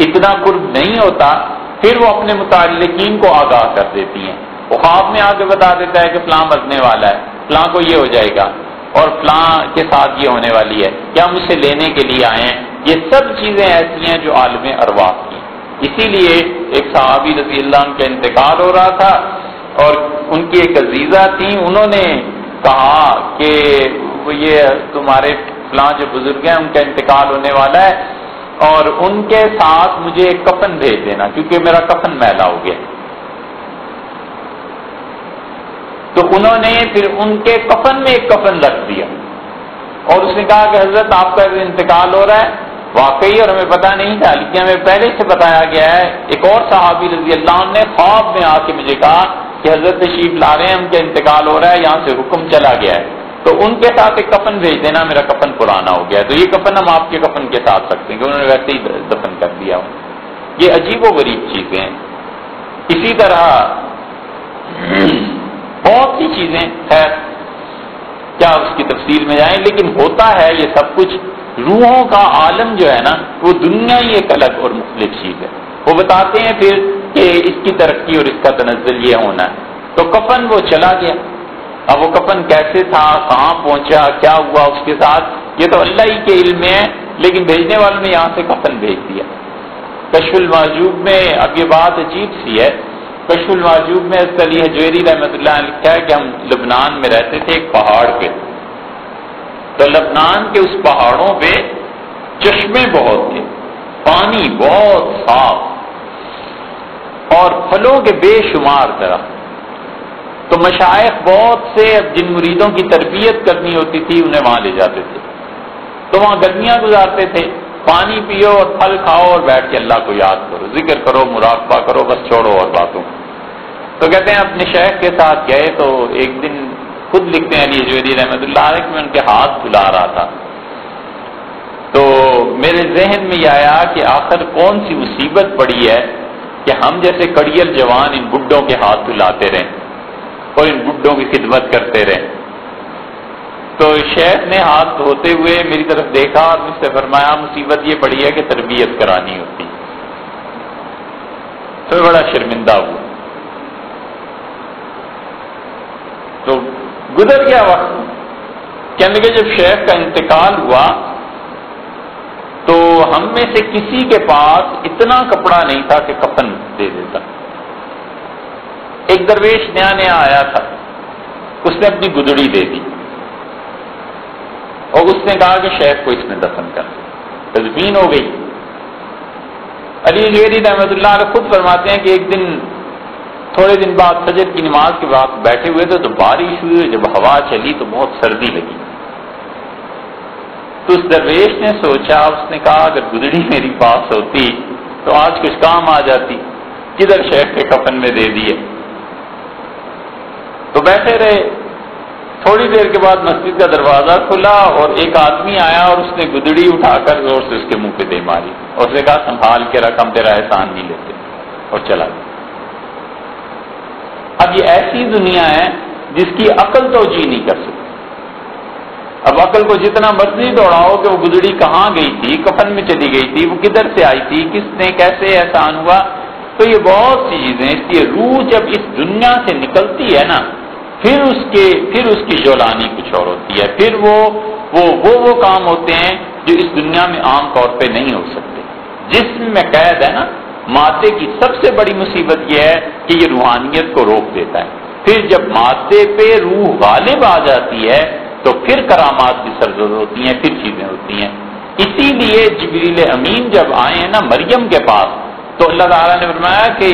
اتنا قرب نہیں ہوتا پھر وہ اپنے متعلقین کو آگاہ کر دیتی ہیں۔ وہ خواب میں آگے بتا دیتا ہے کہ فلاں مرنے والا ہے، فلاں کو یہ ہو جائے گا اور فلاں کے ساتھ یہ ہونے والی ہے۔ کیا ہم اسے لینے کے لیے آئے ہیں؟ یہ سب چیزیں ایسی ہیں جو عالم ارواح کی۔ اسی لیے ایک صحابی رضی اللہ عنہ کا انتقال ہو رہا تھا اور ان کی ایک عزیزہ تھیں۔ انہوں نے کہا کہ یہ تمہارے فلاں جو بزرگ ہیں، ان کا انتقال ہونے والا ہے۔ اور ان کے ساتھ مجھے ایک کفن بھیج دینا، کیونکہ میرا کفن میلا ہو گیا۔ تو انہوں نے پھر ان کے کفن میں ایک کفن رکھ دیا۔ اور اس نے کہا کہ حضرت، آپ کا انتقال ہو رہا ہے، واقعی اور ہمیں پتا نہیں تھا لیکن ہمیں پہلے سے بتایا گیا ہے، ایک اور صحابی رضی اللہ عنہ نے خواب میں آ کے مجھے کہا کہ حضرت تشریف لا رہے ہیں، ان کا انتقال ہو رہا ہے، یہاں سے حکم چلا گیا ہے۔ تو ان کے ساتھ ایک کفن بھیج دینا، میرا کفن پرانا ہو گیا تو یہ کفن ہم آپ کے کفن کے ساتھ سکتے ہیں کہ انہوں نے ویسے ہی دفن کر دیا۔ یہ عجیب و غریب چیزیں ہیں۔ اسی طرح بہت سی چیزیں خیر کیا اس کی تفصیل میں جائیں؟ لیکن ہوتا ہے یہ سب کچھ۔ روحوں کا عالم جو ہے نا، وہ دنیا ہی ایک الگ اور مختلف چیز ہے۔ وہ بتاتے ہیں پھر کہ اس کی ترقی اور اس کا تنزل یہ ہونا ہے۔ تو کفن وہ چلا گیا۔ اب وہ کفن کیسے تھا، کہاں پہنچا، کیا ہوا اس کے ساتھ؟ یہ تو اللہ ہی کے علم میں ہے، لیکن بھیجنے والوں نے یہاں سے کفن بھیج دیا۔ کشف الماجوب میں اب یہ بات عجیب سی ہے۔ کشف الماجوب میں علی حجویری رحمۃ اللہ نے لکھا ہے کہ ہم لبنان میں رہتے تھے ایک پہاڑ پہ۔ تو لبنان کے اس پہاڑوں پہ چشمے بہت تھے، پانی بہت صاف اور پھلوں کے بے شمار طرح تو مشائق بہت سے جن مریدوں کی تربیت کرنی ہوتی تھی، انہیں وہاں لے جاتے تھے۔ تو وہاں گرمیاں گزارتے تھے۔ پانی پیو اور پھل کھاؤ اور بیٹھ کے اللہ کو یاد کرو۔ ذکر کرو، مراقبہ کرو، بس چھوڑو اور باتوں۔ تو کہتے ہیں، اپنے شیخ کے ساتھ گئے تو ایک دن خود لکھتے ہیں علی جویری رحمت اللہ علیہ میں ان کے ہاتھ دھلا رہا تھا۔ تو میرے ذہن میں یہ آیا کہ آخر کون سی مصیبت پڑی ہے کہ ہم جیسے کڑیل جوان ان گڈوں کے ہاتھ دھلاتے رہیں۔ اور ان گڈوں کی خدمت کرتے رہیں تو شیخ نے ہاتھ دھوتے ہوئے میری طرف دیکھا اور مجھ سے فرمایا، مصیبت یہ پڑی ہے کہ تربیت کرانی ہوتی۔ تو بڑا شرمندہ ہوا۔ تو گزر گیا وقت۔ کہنے لگے، جب شیخ کا انتقال ہوا، تو ہم میں سے کسی کے پاس اتنا کپڑا نہیں تھا کہ کفن دے دیتا۔ ایک درویش نیا نیا آیا تھا۔ اس نے اپنی گدڑی دے دی۔ اور اس نے کہا کہ شیخ کو اس میں دفن کر۔ تزمین ہو گئی۔ علی جیری رحمت اللہ علیہ خود فرماتے ہیں کہ ایک دن، تھوڑے دن بعد فجر کی نماز کے بعد بیٹھے ہوئے تھے تو بارش ہوئی۔ جب ہوا چلی تو بہت سردی لگی۔ تو اس درویش نے سوچا، اس نے کہا، اگر گدڑی میری پاس ہوتی تو آج کچھ کام آ جاتی۔ کدھر شیخ کے کفن میں دے دیے۔ تو بیٹھے رہے۔ تھوڑی دیر کے بعد مسجد کا دروازہ کھلا اور ایک آدمی آیا اور اس نے گدڑی اٹھا کر زور سے اس کے منہ پہ دے ماری۔ اور اس نے کہا، سنبھال کے رقم تیرا احسان نہیں لیتے۔ اور چلا گیا۔ اب یہ ایسی دنیا ہے جس کی عقل تو جی نہیں کر سکتی۔ اب عقل کو جتنا مرضی دوڑاؤ کہ وہ گزڑی کہاں گئی تھی، کفن میں چلی گئی تھی، وہ کدھر سے آئی تھی، کس نے کیسے احسان ہوا۔ تو یہ بہت سی چیزیں اس لیے روح جب اس دنیا سے نکلتی ہے نا پھر اس کے پھر اس کی جولانی کچھ اور ہوتی ہے۔ پھر وہ وہ وہ وہ کام ہوتے ہیں جو اس دنیا میں عام طور پہ نہیں ہو سکتے۔ جسم میں قید ہے نا، مادے کی سب سے بڑی مصیبت یہ ہے کہ یہ روحانیت کو روک دیتا ہے۔ پھر جب مادے پہ روح غالب آ جاتی ہے، تو پھر کرامات کی سرزد ہوتی ہیں، پھر چیزیں ہوتی ہیں۔ اسی لیے جبریل امین جب آئے ہیں نا مریم کے پاس، تو اللہ تعالیٰ نے فرمایا کہ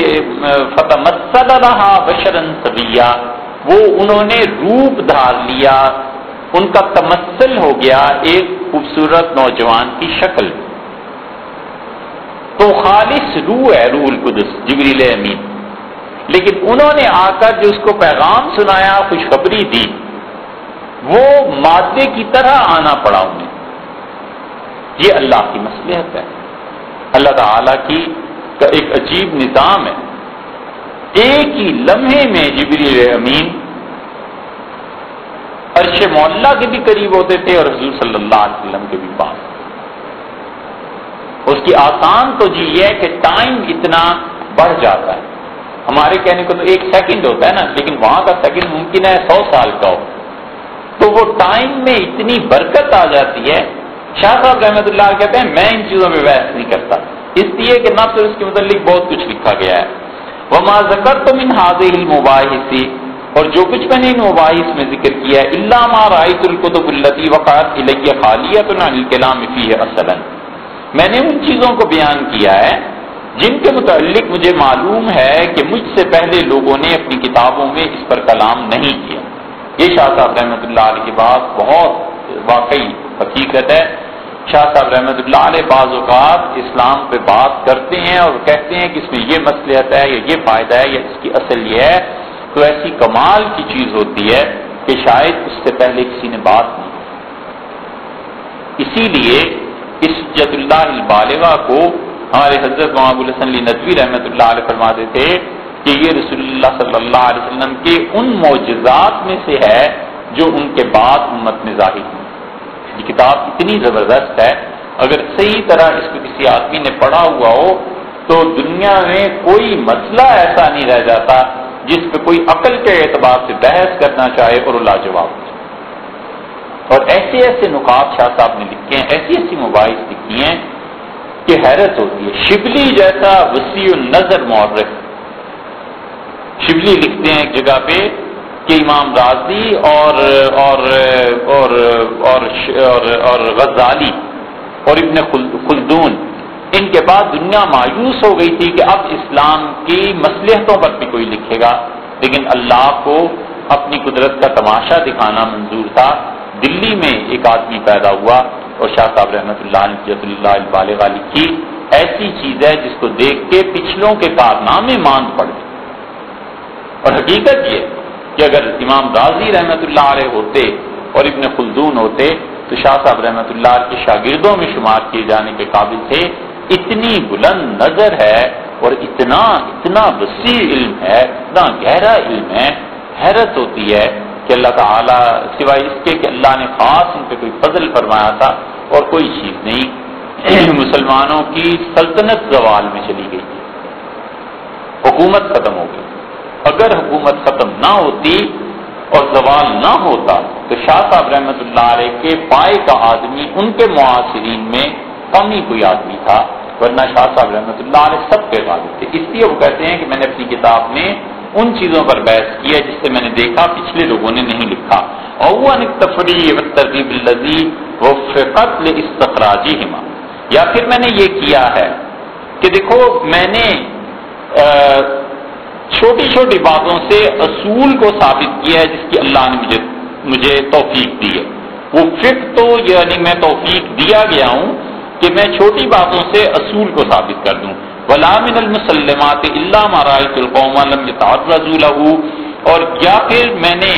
فتح مسلح بشرن سبیہ وہ انہوں نے روپ دھار لیا، ان کا تمسل ہو گیا ایک خوبصورت نوجوان کی شکل۔ تو خالص روح ہے، روح القدس، جبریل امین۔ لیکن انہوں نے آ کر جو اس کو پیغام سنایا، خوشخبری دی، وہ مادے کی طرح آنا پڑا انہیں۔ یہ اللہ کی مصلحت ہے۔ اللہ تعالی کی کا ایک عجیب نظام ہے۔ ایک ہی لمحے میں جبریل امین عرش معلّہ کے بھی قریب ہوتے تھے اور حضور صلی اللہ علیہ وسلم کے بھی پاس۔ اس کی آسان تو جی یہ ہے کہ ٹائم اتنا بڑھ جاتا ہے۔ ہمارے کہنے کو تو ایک سیکنڈ ہوتا ہے نا، لیکن وہاں کا سیکنڈ ممکن ہے سو سال کا ہو۔ تو وہ ٹائم میں اتنی برکت آ جاتی ہے۔ شاہ صاحب رحمت اللہ کہتے ہیں، میں ان چیزوں میں بحث نہیں کرتا۔ اس لیے کہ نہ صرف اس کے متعلق بہت کچھ لکھا گیا ہے۔ وہ ذکر تو من حاضر مباحثی اور جو کچھ میں نے ان مباحث میں ذکر کیا ہے اللہ ما رائت القتب التی وقات الیہ خالیت الکلام فی اصلا میں نے ان چیزوں کو بیان کیا ہے، جن کے متعلق مجھے معلوم ہے کہ مجھ سے پہلے لوگوں نے اپنی کتابوں میں اس پر کلام نہیں کیا۔ یہ شاہ صاحب رحمۃ اللہ علیہ کی بات بہت واقعی حقیقت ہے۔ شاہ صاحب رحمۃ اللہ علیہ بعض اوقات اسلام پہ بات کرتے ہیں اور کہتے ہیں کہ اس میں یہ مسئلہ ہے یا یہ فائدہ ہے یا اس کی اصل یہ ہے، تو ایسی کمال کی چیز ہوتی ہے کہ شاید اس سے پہلے کسی نے بات نہیں اسی لیے اس جد اللہ البالغ کو ہمارے حضرت محمد الحسن علی ندوی رحمۃ اللہ علیہ فرماتے تھے کہ یہ رسول اللہ صلی اللہ علیہ وسلم کے ان معجزات میں سے ہے جو ان کے بعد امت میں ظاہر ہوئی یہ کتاب اتنی زبردست ہے، اگر صحیح طرح اس کو کسی آدمی نے پڑھا ہوا ہو، تو دنیا میں کوئی مسئلہ ایسا نہیں رہ جاتا جس پہ کوئی عقل کے اعتبار سے بحث کرنا چاہے اور لاجواب اور ایسے ایسے نقاب شاہ صاحب نے لکھے ہیں، ایسی ایسی موبائل لکھی ہیں کہ حیرت ہوتی ہے۔ شبلی جیسا وسیع نظر مورخ، شبلی لکھتے ہیں ایک جگہ پہ کہ امام راضی اور اور اور اور, اور, اور غزالی اور ابن خلدون. ان کے بعد دنیا مایوس ہو گئی تھی کہ اب اسلام کی مسلحتوں پر بھی کوئی لکھے گا لیکن اللہ کو اپنی قدرت کا تماشا دکھانا منظور تھا۔ دلی میں ایک آدمی پیدا ہوا اور شاہ صاحب رحمۃ اللہ اللہ لکھی ایسی چیز ہے جس کو دیکھ کے پچھلوں کے کارنامے مان پڑ گئے اور حقیقت یہ کہ اگر امام راضی رحمت اللہ علیہ ہوتے اور ابن خلدون ہوتے تو شاہ صاحب رحمۃ اللہ کے شاگردوں میں شمار کیے جانے کے قابل تھے۔ اتنی بلند نظر ہے اور اتنا اتنا وسیع علم ہے، اتنا گہرا علم ہے، حیرت ہوتی ہے کہ اللہ تعالیٰ سوائے اس کے کہ اللہ نے خاص ان پہ کوئی فضل فرمایا تھا اور کوئی چیز نہیں۔ مسلمانوں کی سلطنت زوال میں چلی گئی۔ حکومت ختم ہو گئی۔ اگر حکومت ختم نہ ہوتی اور زوال نہ ہوتا، تو شاہ صاحب رحمت اللہ علیہ کے پائے کا آدمی، ان کے معاصرین میں کم ہی کوئی آدمی تھا، ورنہ شاہ صاحب رحمۃ اللہ علیہ سب کے غالب تھے۔ اس لیے وہ کہتے ہیں کہ میں نے اپنی کتاب میں ان چیزوں پر بحث کی ہے جس سے میں نے دیکھا، پچھلے لوگوں نے نہیں لکھا۔ اور وہ تفریح و ترغیب الزی وہ فقت استخراجی ہما یا پھر میں نے یہ کیا ہے کہ دیکھو، میں نے چھوٹی چھوٹی باتوں سے اصول کو ثابت کیا ہے، جس کی اللہ نے مجھے مجھے توفیق دی ہے۔ وہ فک تو یعنی میں توفیق دیا گیا ہوں کہ میں چھوٹی باتوں سے اصول کو ثابت کر دوں۔ غلام المسلمات اللہ مارائط القوم اور یا پھر میں نے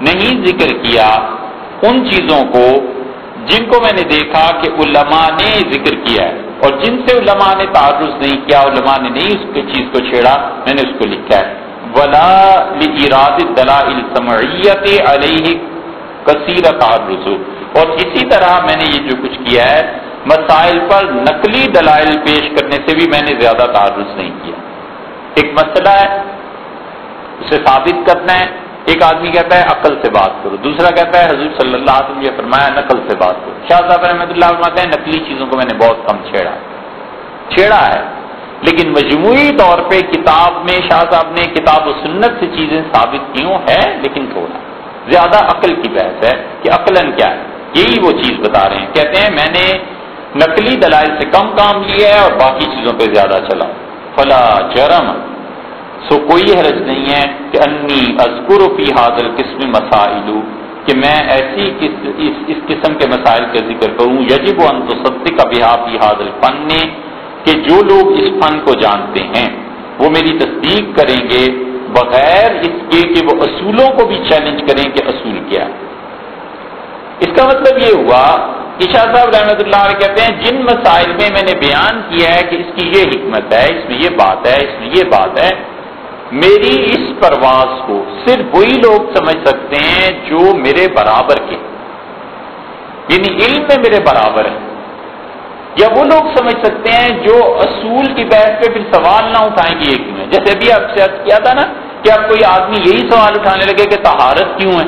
نہیں ذکر کیا ان چیزوں کو جن کو میں نے دیکھا کہ علماء نے ذکر کیا ہے۔ اور جن سے علماء نے تعرض نہیں کیا، علماء نے نہیں اس کی چیز کو چھیڑا، میں نے اس کو لکھا ہے۔ ولا اراد دلائل سمعیت علیہ کثیر تعرض۔ اور اسی طرح میں نے یہ جو کچھ کیا ہے، مسائل پر نقلی دلائل پیش کرنے سے بھی میں نے زیادہ تعارف نہیں کیا۔ ایک مسئلہ ہے، اسے ثابت کرنا ہے۔ ایک آدمی کہتا ہے، عقل سے بات کرو۔ دوسرا کہتا ہے، حضور صلی اللہ علیہ وسلم یہ فرمایا، نقل سے بات کرو۔ شاہ صاحب رحمۃ اللہ فرماتے ہیں، نقلی چیزوں کو میں نے بہت کم چھیڑا چھیڑا ہے، لیکن مجموعی طور پہ کتاب میں شاہ صاحب نے کتاب و سنت سے چیزیں ثابت کیوں ہے لیکن تھوڑا۔ زیادہ عقل کی بحث ہے کہ عقل کیا ہے۔ یہی وہ چیز بتا رہے ہیں۔ کہتے ہیں، میں نے نقلی دلائل سے کم کام لیا ہے اور باقی چیزوں پہ زیادہ چلا۔ فلا جرم سو کوئی حرج نہیں ہے کہ انی ازگر فی حاضر قسم مسائل کہ میں ایسی اس, اس قسم کے مسائل کا ذکر کروں یجب ان تو ستی کا بحافی حاضر فن نے کہ جو لوگ اس فن کو جانتے ہیں وہ میری تصدیق کریں گے بغیر اس کے کہ وہ اصولوں کو بھی چیلنج کریں کہ اصول کیا اس کا مطلب یہ ہوا شاہ صاحب رحمۃ اللہ علیہ کہتے ہیں جن مسائل میں میں نے بیان کیا ہے کہ اس کی یہ حکمت ہے اس میں یہ بات ہے اس میں یہ بات ہے میری اس پرواز کو صرف وہی لوگ سمجھ سکتے ہیں جو میرے برابر کے یعنی علم میں میرے برابر ہیں۔ یا وہ لوگ سمجھ سکتے ہیں جو اصول کی بحث پہ پھر سوال نہ اٹھائیں گے یہ کیوں ہے جیسے ابھی آپ سے کیا تھا نا کہ اب کوئی آدمی یہی سوال اٹھانے لگے کہ تہارت کیوں ہے؟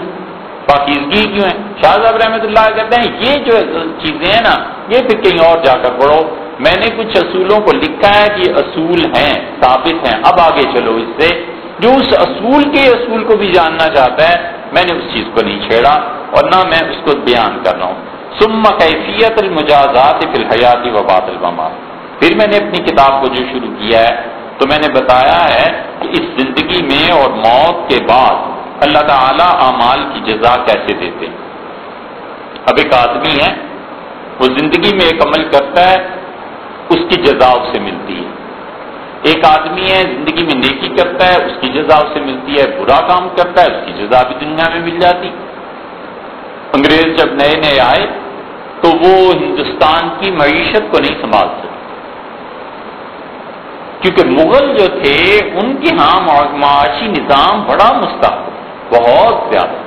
پاکیزگی کیوں ہے؟ شاہ صاحب رحمۃ اللہ کہتے ہیں، یہ جو چیزیں ہیں نا، یہ پھر کہیں اور جا کر پڑھو۔ میں نے کچھ اصولوں کو لکھا ہے کہ اصول ہیں، ثابت ہیں۔ اب آگے چلو اس سے۔ جو اس اصول کے اصول کو بھی جاننا چاہتا ہے، میں نے اس چیز کو نہیں چھیڑا اور نہ میں اس کو بیان کر رہا ہوں۔ سما کیفیت المجازات فی الحیاتی و باد المات پھر میں نے اپنی کتاب کو جو شروع کیا ہے، تو میں نے بتایا ہے کہ اس زندگی میں اور موت کے بعد اللہ تعالی اعمال کی جزا کیسے دیتے ہیں۔ اب ایک آدمی ہے، وہ زندگی میں ایک عمل کرتا ہے اس کی جزا اس سے ملتی ہے۔ ایک آدمی ہے، زندگی میں نیکی کرتا ہے، اس کی جزا اسے ملتی ہے، برا کام کرتا ہے، اس کی جزا بھی دنیا میں مل جاتی۔ انگریز جب نئے نئے آئے، تو وہ ہندوستان کی معیشت کو نہیں سنبھال سکتے کیونکہ مغل جو تھے، ان کے ہاں معاشی نظام بڑا مستقبل بہت زیادہ۔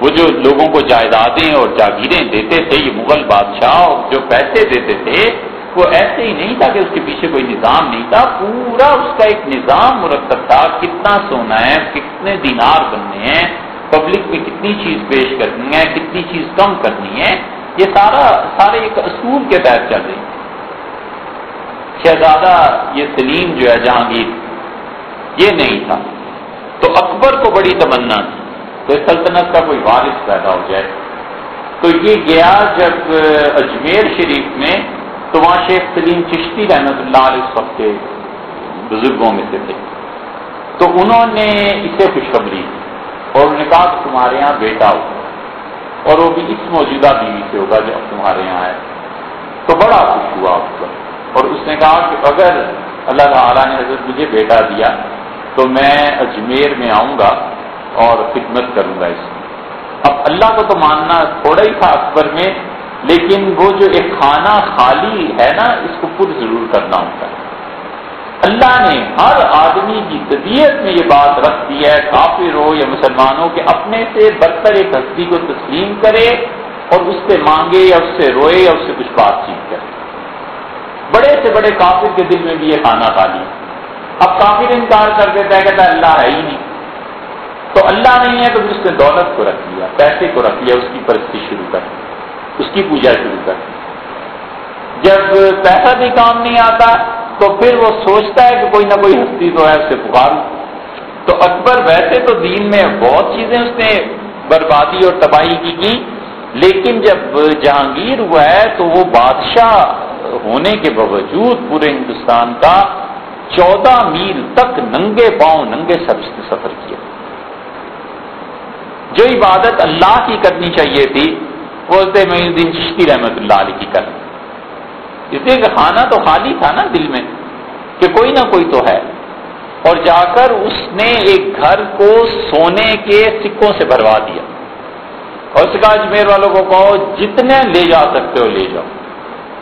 وہ جو لوگوں کو جائیدادیں اور جاگیریں دیتے تھے، یہ مغل بادشاہ جو پیسے دیتے تھے وہ ایسے ہی نہیں تھا کہ اس کے پیچھے کوئی نظام نہیں تھا، پورا اس کا ایک نظام مرتب تھا، کتنا سونا ہے، کتنے دینار بننے ہیں پبلک میں کتنی چیز پیش کرنی ہے، کتنی چیز کم کرنی ہے، یہ سارا، سارے ایک اصول کے تحت چل رہی شہزادہ یہ سلیم جو ہے، جہانگیر، یہ نہیں تھا۔ تو اکبر کو بڑی تمنا تھی۔ تو سلطنت کا کوئی وارث پیدا ہو جائے۔ تو یہ گیا جب اجمیر شریف میں تو وہاں شیخ سلیم چشتی رحمت اللہ علیہ اس وقت کے بزرگوں میں سے تھے۔ تو انہوں نے اسے خوشخبری اور انہوں نے کہا کہ تمہارے یہاں بیٹا ہو اور وہ بھی اس موجودہ بیوی سے ہوگا جو تمہارے یہاں ہے۔ تو بڑا خوش ہوا اس پر اور اس نے کہا کہ اگر اللہ تعالیٰ نے حضرت مجھے بیٹا دیا تو میں اجمیر میں آؤں گا اور خدمت کروں گا اس میں اب اللہ کو تو ماننا تھوڑا ہی تھا اکبر میں لیکن وہ جو ایک کھانا خالی ہے نا، اس کو پر ضرور کرنا ہوتا ہے۔ اللہ نے ہر آدمی کی طبیعت میں یہ بات رکھ دی ہے، کافر ہو یا مسلمانوں کے اپنے سے برتر ایک ہستی کو تسلیم کرے اور اس سے مانگے یا اس سے روئے یا اس سے کچھ بات چیت کرے۔ بڑے سے بڑے کافر کے دل میں بھی یہ کھانا خالی ہے۔ اب کافر انکار کر دیتا ہے، کہتا ہے اللہ ہے ہی نہیں۔ تو اللہ نہیں ہے تو اس نے دولت کو رکھ لیا پیسے کو رکھ لیا اس کی پرستی شروع کر دی۔ اس کی پوجا شروع کر جب پیسہ بھی کام نہیں آتا تو پھر وہ سوچتا ہے کہ کوئی نہ کوئی ہستی تو ہے اسے پکار تو اکبر ویسے تو دین میں بہت چیزیں اس نے بربادی اور تباہی کی کی، لیکن جب جہانگیر ہوا ہے تو وہ بادشاہ ہونے کے باوجود پورے ہندوستان کا چودہ میل تک ننگے پاؤں، ننگے سر سے سفر کیا۔ جو عبادت اللہ کی کرنی چاہیے تھی بولتے میں الدین چشتی رحمت اللہ علیہ کی کر اس لیے کہ خانہ تو خالی تھا نا دل میں، کہ کوئی نہ کوئی تو ہے۔ اور جا کر اس نے ایک گھر کو سونے کے سکوں سے بھروا دیا۔ اور اس کا اجمیر جی، والوں کو کہو، جتنے لے جا سکتے ہو، لے جاؤ۔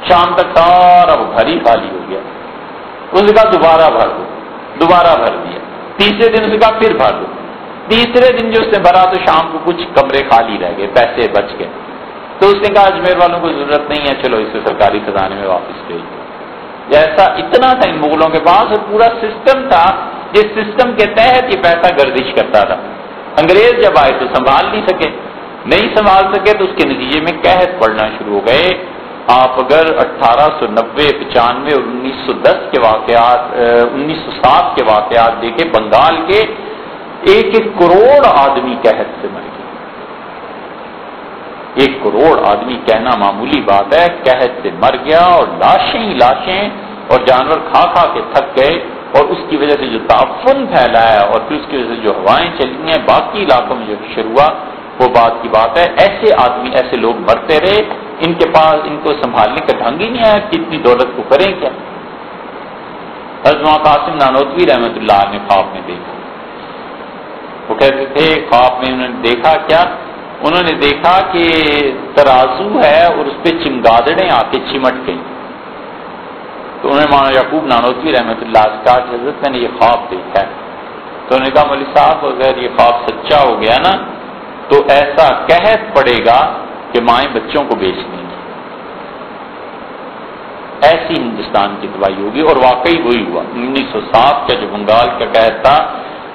شام تک سارا وہ گھر ہی خالی ہو گیا۔ اس کا دوبارہ بھر دو۔ دوبارہ بھر دیا۔ تیسرے دن اس کا پھر بھر دو۔ تیسرے دن جو اس نے بھرا تو شام کو کچھ کمرے خالی رہ گئے، پیسے بچ گئے۔ تو اس نے کہا، اجمیر والوں کو ضرورت نہیں ہے، چلو اسے سرکاری خزانے میں واپس بھیج دو۔ جیسا اتنا تھا ان مغلوں کے پاس، اور پورا سسٹم تھا جس سسٹم کے تحت یہ پیسہ گردش کرتا تھا۔ انگریز جب آئے تو سنبھال نہیں سکے۔ نہیں سنبھال سکے تو اس کے نتیجے میں قحط پڑنا شروع ہو گئے۔ آپ اگر اٹھارہ سو نبے پچانوے اور انیس سو دس کے واقعات انیس سو سات کے واقعات دیکھے بنگال کے ایک ایک کروڑ آدمی قحط سے مر گئے۔ ایک کروڑ آدمی کہنا معمولی بات ہے، قحط سے مر گیا اور لاشیں ہی لاشیں اور جانور کھا کھا کے تھک گئے اور اس کی وجہ سے جو تعفن پھیلایا اور پھر اس کی وجہ سے جو ہوائیں چلی ہیں، باقی علاقوں میں جو شروع ہوا، وہ بات کی بات ہے۔ ایسے آدمی، ایسے لوگ مرتے رہے، ان کے پاس، ان کو سنبھالنے کا ڈھنگ ہی نہیں آیا، کتنی دولت کو کریں کیا؟ حضما قاسم نانوتوی رحمت اللہ نے خواب میں دیکھا۔ وہ کہتے تھے، خواب میں انہوں نے دیکھا کیا؟ انہوں نے دیکھا کہ ترازو ہے اور اس پہ چمگادڑیں آ کے چمٹ گئی تو انہوں نے مانا یعقوب نانوتوی رحمۃ اللہ کہا کہ حضرت میں نے یہ خواب دیکھا ہے۔ تو انہوں نے کہا، مولوی صاحب، اگر یہ خواب سچا ہو گیا نا، تو ایسا قحط پڑے گا کہ مائیں بچوں کو بیچ دیں گی۔ ایسی ہندوستان کی دوائی ہوگی اور واقعی وہی ہوا۔ انیس سو سات کا جو بنگال کا قحط تھا،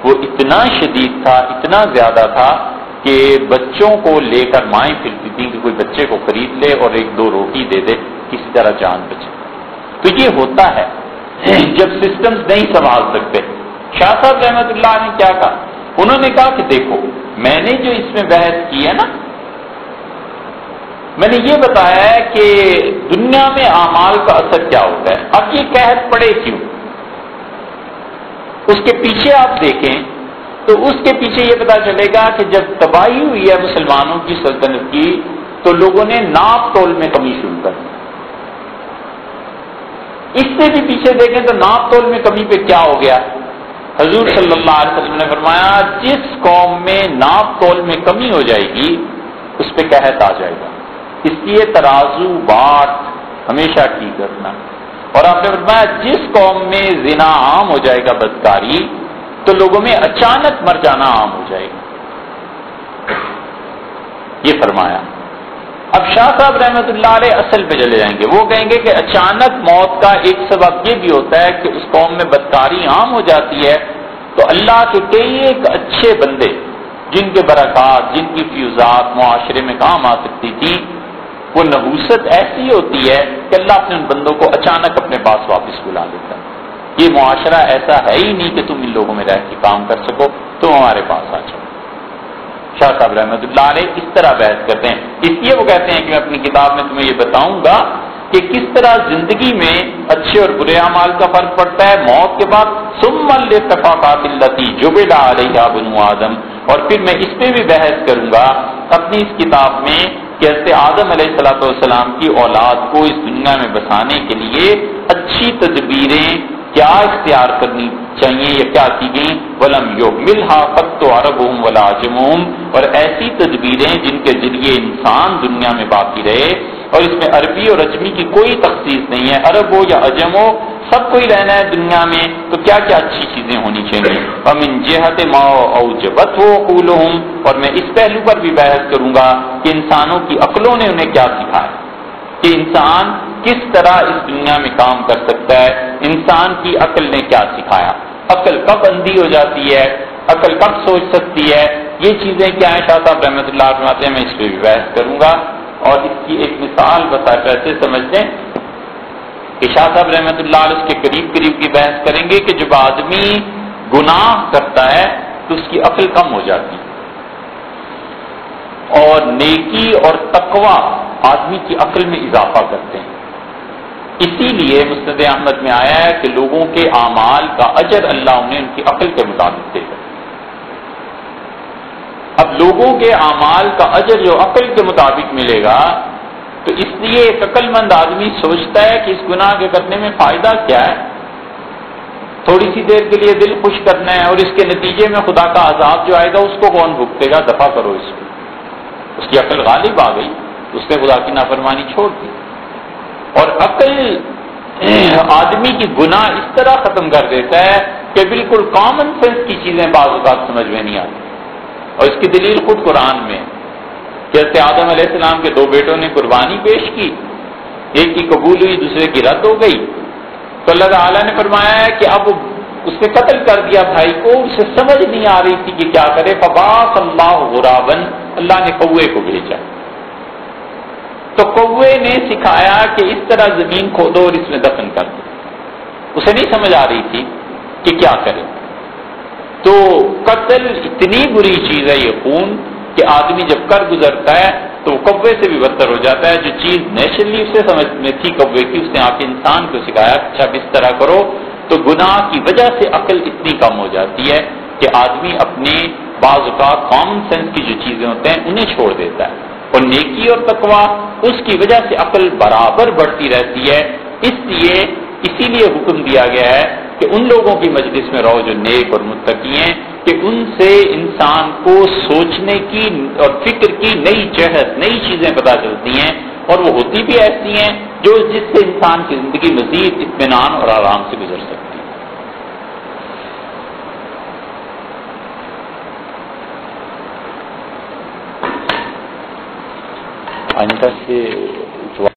وہ اتنا شدید تھا، اتنا زیادہ تھا کہ بچوں کو لے کر مائیں پھرتی تھیں کہ کوئی بچے کو خرید لے اور ایک دو روٹی دے دے، کسی طرح جان بچے۔ تو یہ ہوتا ہے۔ جب سسٹمز نہیں سنبھال سکتے۔ شاہ صاحب رحمت اللہ نے کیا کہا؟ انہوں نے کہا کہ دیکھو، میں نے جو اس میں بحث کی ہے نا، میں نے یہ بتایا ہے کہ دنیا میں اعمال کا اثر کیا ہوتا ہے۔ اب یہ قحط پڑے کیوں؟ اس کے پیچھے آپ دیکھیں تو اس کے پیچھے یہ پتا چلے گا کہ جب تباہی ہوئی ہے مسلمانوں کی سلطنت کی، تو لوگوں نے ناپ تول میں کمی شروع کر دی۔ اس سے بھی پیچھے دیکھیں تو ناپ تول میں کمی پہ کیا ہو گیا؟ حضور صلی اللہ علیہ وسلم نے فرمایا، جس قوم میں ناپ تول میں کمی ہو جائے گی، اس پہ قحط آ جائے گا۔ اس لیے ترازو بات ہمیشہ ٹھیک رکھنا اور آپ نے فرمایا، جس قوم میں زنا عام ہو جائے گا، بدکاری تو لوگوں میں اچانک مر جانا عام ہو جائے گا۔ یہ فرمایا۔ اب شاہ صاحب رحمت اللہ علیہ اصل پہ چلے جائیں گے۔ وہ کہیں گے کہ اچانک موت کا ایک سبب یہ بھی ہوتا ہے کہ اس قوم میں بدکاری عام ہو جاتی ہے۔ تو اللہ کے کئی ایک اچھے بندے، جن کے برکات، جن کی فیوزات معاشرے میں کام آ سکتی تھی، وہ نحوست ایسی ہوتی ہے کہ اللہ اپنے ان بندوں کو اچانک اپنے پاس واپس بلا دیتا ہے۔ یہ معاشرہ ایسا ہے ہی نہیں کہ تم ان لوگوں میں رہ کے کام کر سکو، تم ہمارے پاس آ جاؤ۔ شاہ صاحب رحمۃ اللہ علیہ اس طرح بحث کرتے ہیں۔ اس لیے وہ کہتے ہیں کہ میں اپنی کتاب میں تمہیں یہ بتاؤں گا کہ کس طرح زندگی میں اچھے اور برے اعمال کا فرق پڑتا ہے۔ موت کے بعد سم التفاقات التی جبلا علیہ بنو آدم۔ اور پھر میں اس پہ بھی بحث کروں گا اپنی اس کتاب میں کیسے آدم علیہ السلاۃ والسلام کی اولاد کو اس دنیا میں بسانے کے لیے اچھی تدبیریں کیا اختیار کرنی چاہیے یا کیا کی گئی؟ ولم یو ملحا پتو عرب ولا جموم اور ایسی تدبیریں جن کے ذریعے انسان دنیا میں باقی رہے۔ اور اس میں عربی اور اجمی کی کوئی تخصیص نہیں ہے۔ عرب ہو یا اجم ہو، سب کوئی رہنا ہے دنیا میں۔ تو کیا کیا اچھی چیزیں ہونی چاہیے؟ امن جہت ماؤ او جبت ہو اور میں اس پہلو پر بھی بحث کروں گا کہ انسانوں کی عقلوں نے انہیں کیا سکھایا؟ کہ انسان کس طرح اس دنیا میں کام کر سکتا ہے۔ انسان کی عقل نے کیا سکھایا؟ عقل کب اندھی ہو جاتی ہے؟ عقل کب سوچ سکتی ہے؟ یہ چیزیں کیا ہیں؟ شاہ صاحب رحمۃ اللہ فرماتے ہیں، میں اس پہ بھی بحث کروں گا۔ اور اس کی ایک مثال بتا کر ایسے سمجھتے ہیں کہ شاہ صاحب رحمۃ اللہ علیہ اس کے قریب قریب کی بحث کریں گے کہ جب آدمی گناہ کرتا ہے تو اس کی عقل کم ہو جاتی۔ ہے اور نیکی اور تقوا آدمی کی عقل میں اضافہ کرتے ہیں۔ اسی لیے مستد احمد میں آیا ہے کہ لوگوں کے اعمال کا اجر اللہ انہیں ان کی عقل کے مطابق دے گا اب لوگوں کے اعمال کا اجر جو عقل کے مطابق ملے گا، تو اس لیے ایک عقل مند آدمی سوچتا ہے کہ اس گناہ کے کرنے میں فائدہ کیا ہے؟ تھوڑی سی دیر کے لیے دل خوش کرنا ہے اور اس کے نتیجے میں خدا کا عذاب جو آئے گا، اس کو کون بھگتے گا؟ دفاع کرو اس کو۔ اس کی عقل غالب آ گئی، اس نے خدا کی نافرمانی چھوڑ دی۔ اور عقل آدمی کی گناہ اس طرح ختم کر دیتا ہے کہ بالکل کامن سینس کی چیزیں بعض اوقات سمجھ میں نہیں آتی۔ اور اس کی دلیل خود قرآن میں جیسے آدم علیہ السلام کے دو بیٹوں نے قربانی پیش کی، ایک کی قبول ہوئی، دوسرے کی رد ہو گئی۔ تو اللہ تعالیٰ نے فرمایا ہے کہ اب اس نے قتل کر دیا بھائی کو، اسے سمجھ نہیں آ رہی تھی کہ کیا کرے۔ فباس اللہ غرابن اللہ نے کوے کو بھیجا۔ تو کوے نے سکھایا کہ اس طرح زمین کھودو اور اس میں دفن کر دو۔ اسے نہیں سمجھ آ رہی تھی کہ کیا کرے۔ تو قتل اتنی بری چیز ہے یہ خون کہ آدمی جب کر گزرتا ہے تو وہ کوے سے بھی بدتر ہو جاتا ہے۔ جو چیز نیچرلی اسے سمجھ میں تھی کوے کی، اس نے آ کے انسان کو سکھایا اچھا اس طرح کرو۔ تو گناہ کی وجہ سے عقل اتنی کم ہو جاتی ہے کہ آدمی اپنے بعض کا کامن سینس کی جو چیزیں ہوتے ہیں انہیں چھوڑ دیتا ہے۔ اور نیکی اور تقوا اس کی وجہ سے عقل برابر بڑھتی رہتی ہے۔ اس لیے اسی لیے حکم دیا گیا ہے کہ ان لوگوں کی مجلس میں رہو جو نیک اور متقی ہیں، کہ ان سے انسان کو سوچنے کی اور فکر کی نئی جہد نئی چیزیں پتہ چلتی ہیں۔ اور وہ ہوتی بھی ایسی ہیں جو جس سے انسان کی زندگی مزید اطمینان اور آرام سے گزر سکتی ہے آئندہ سے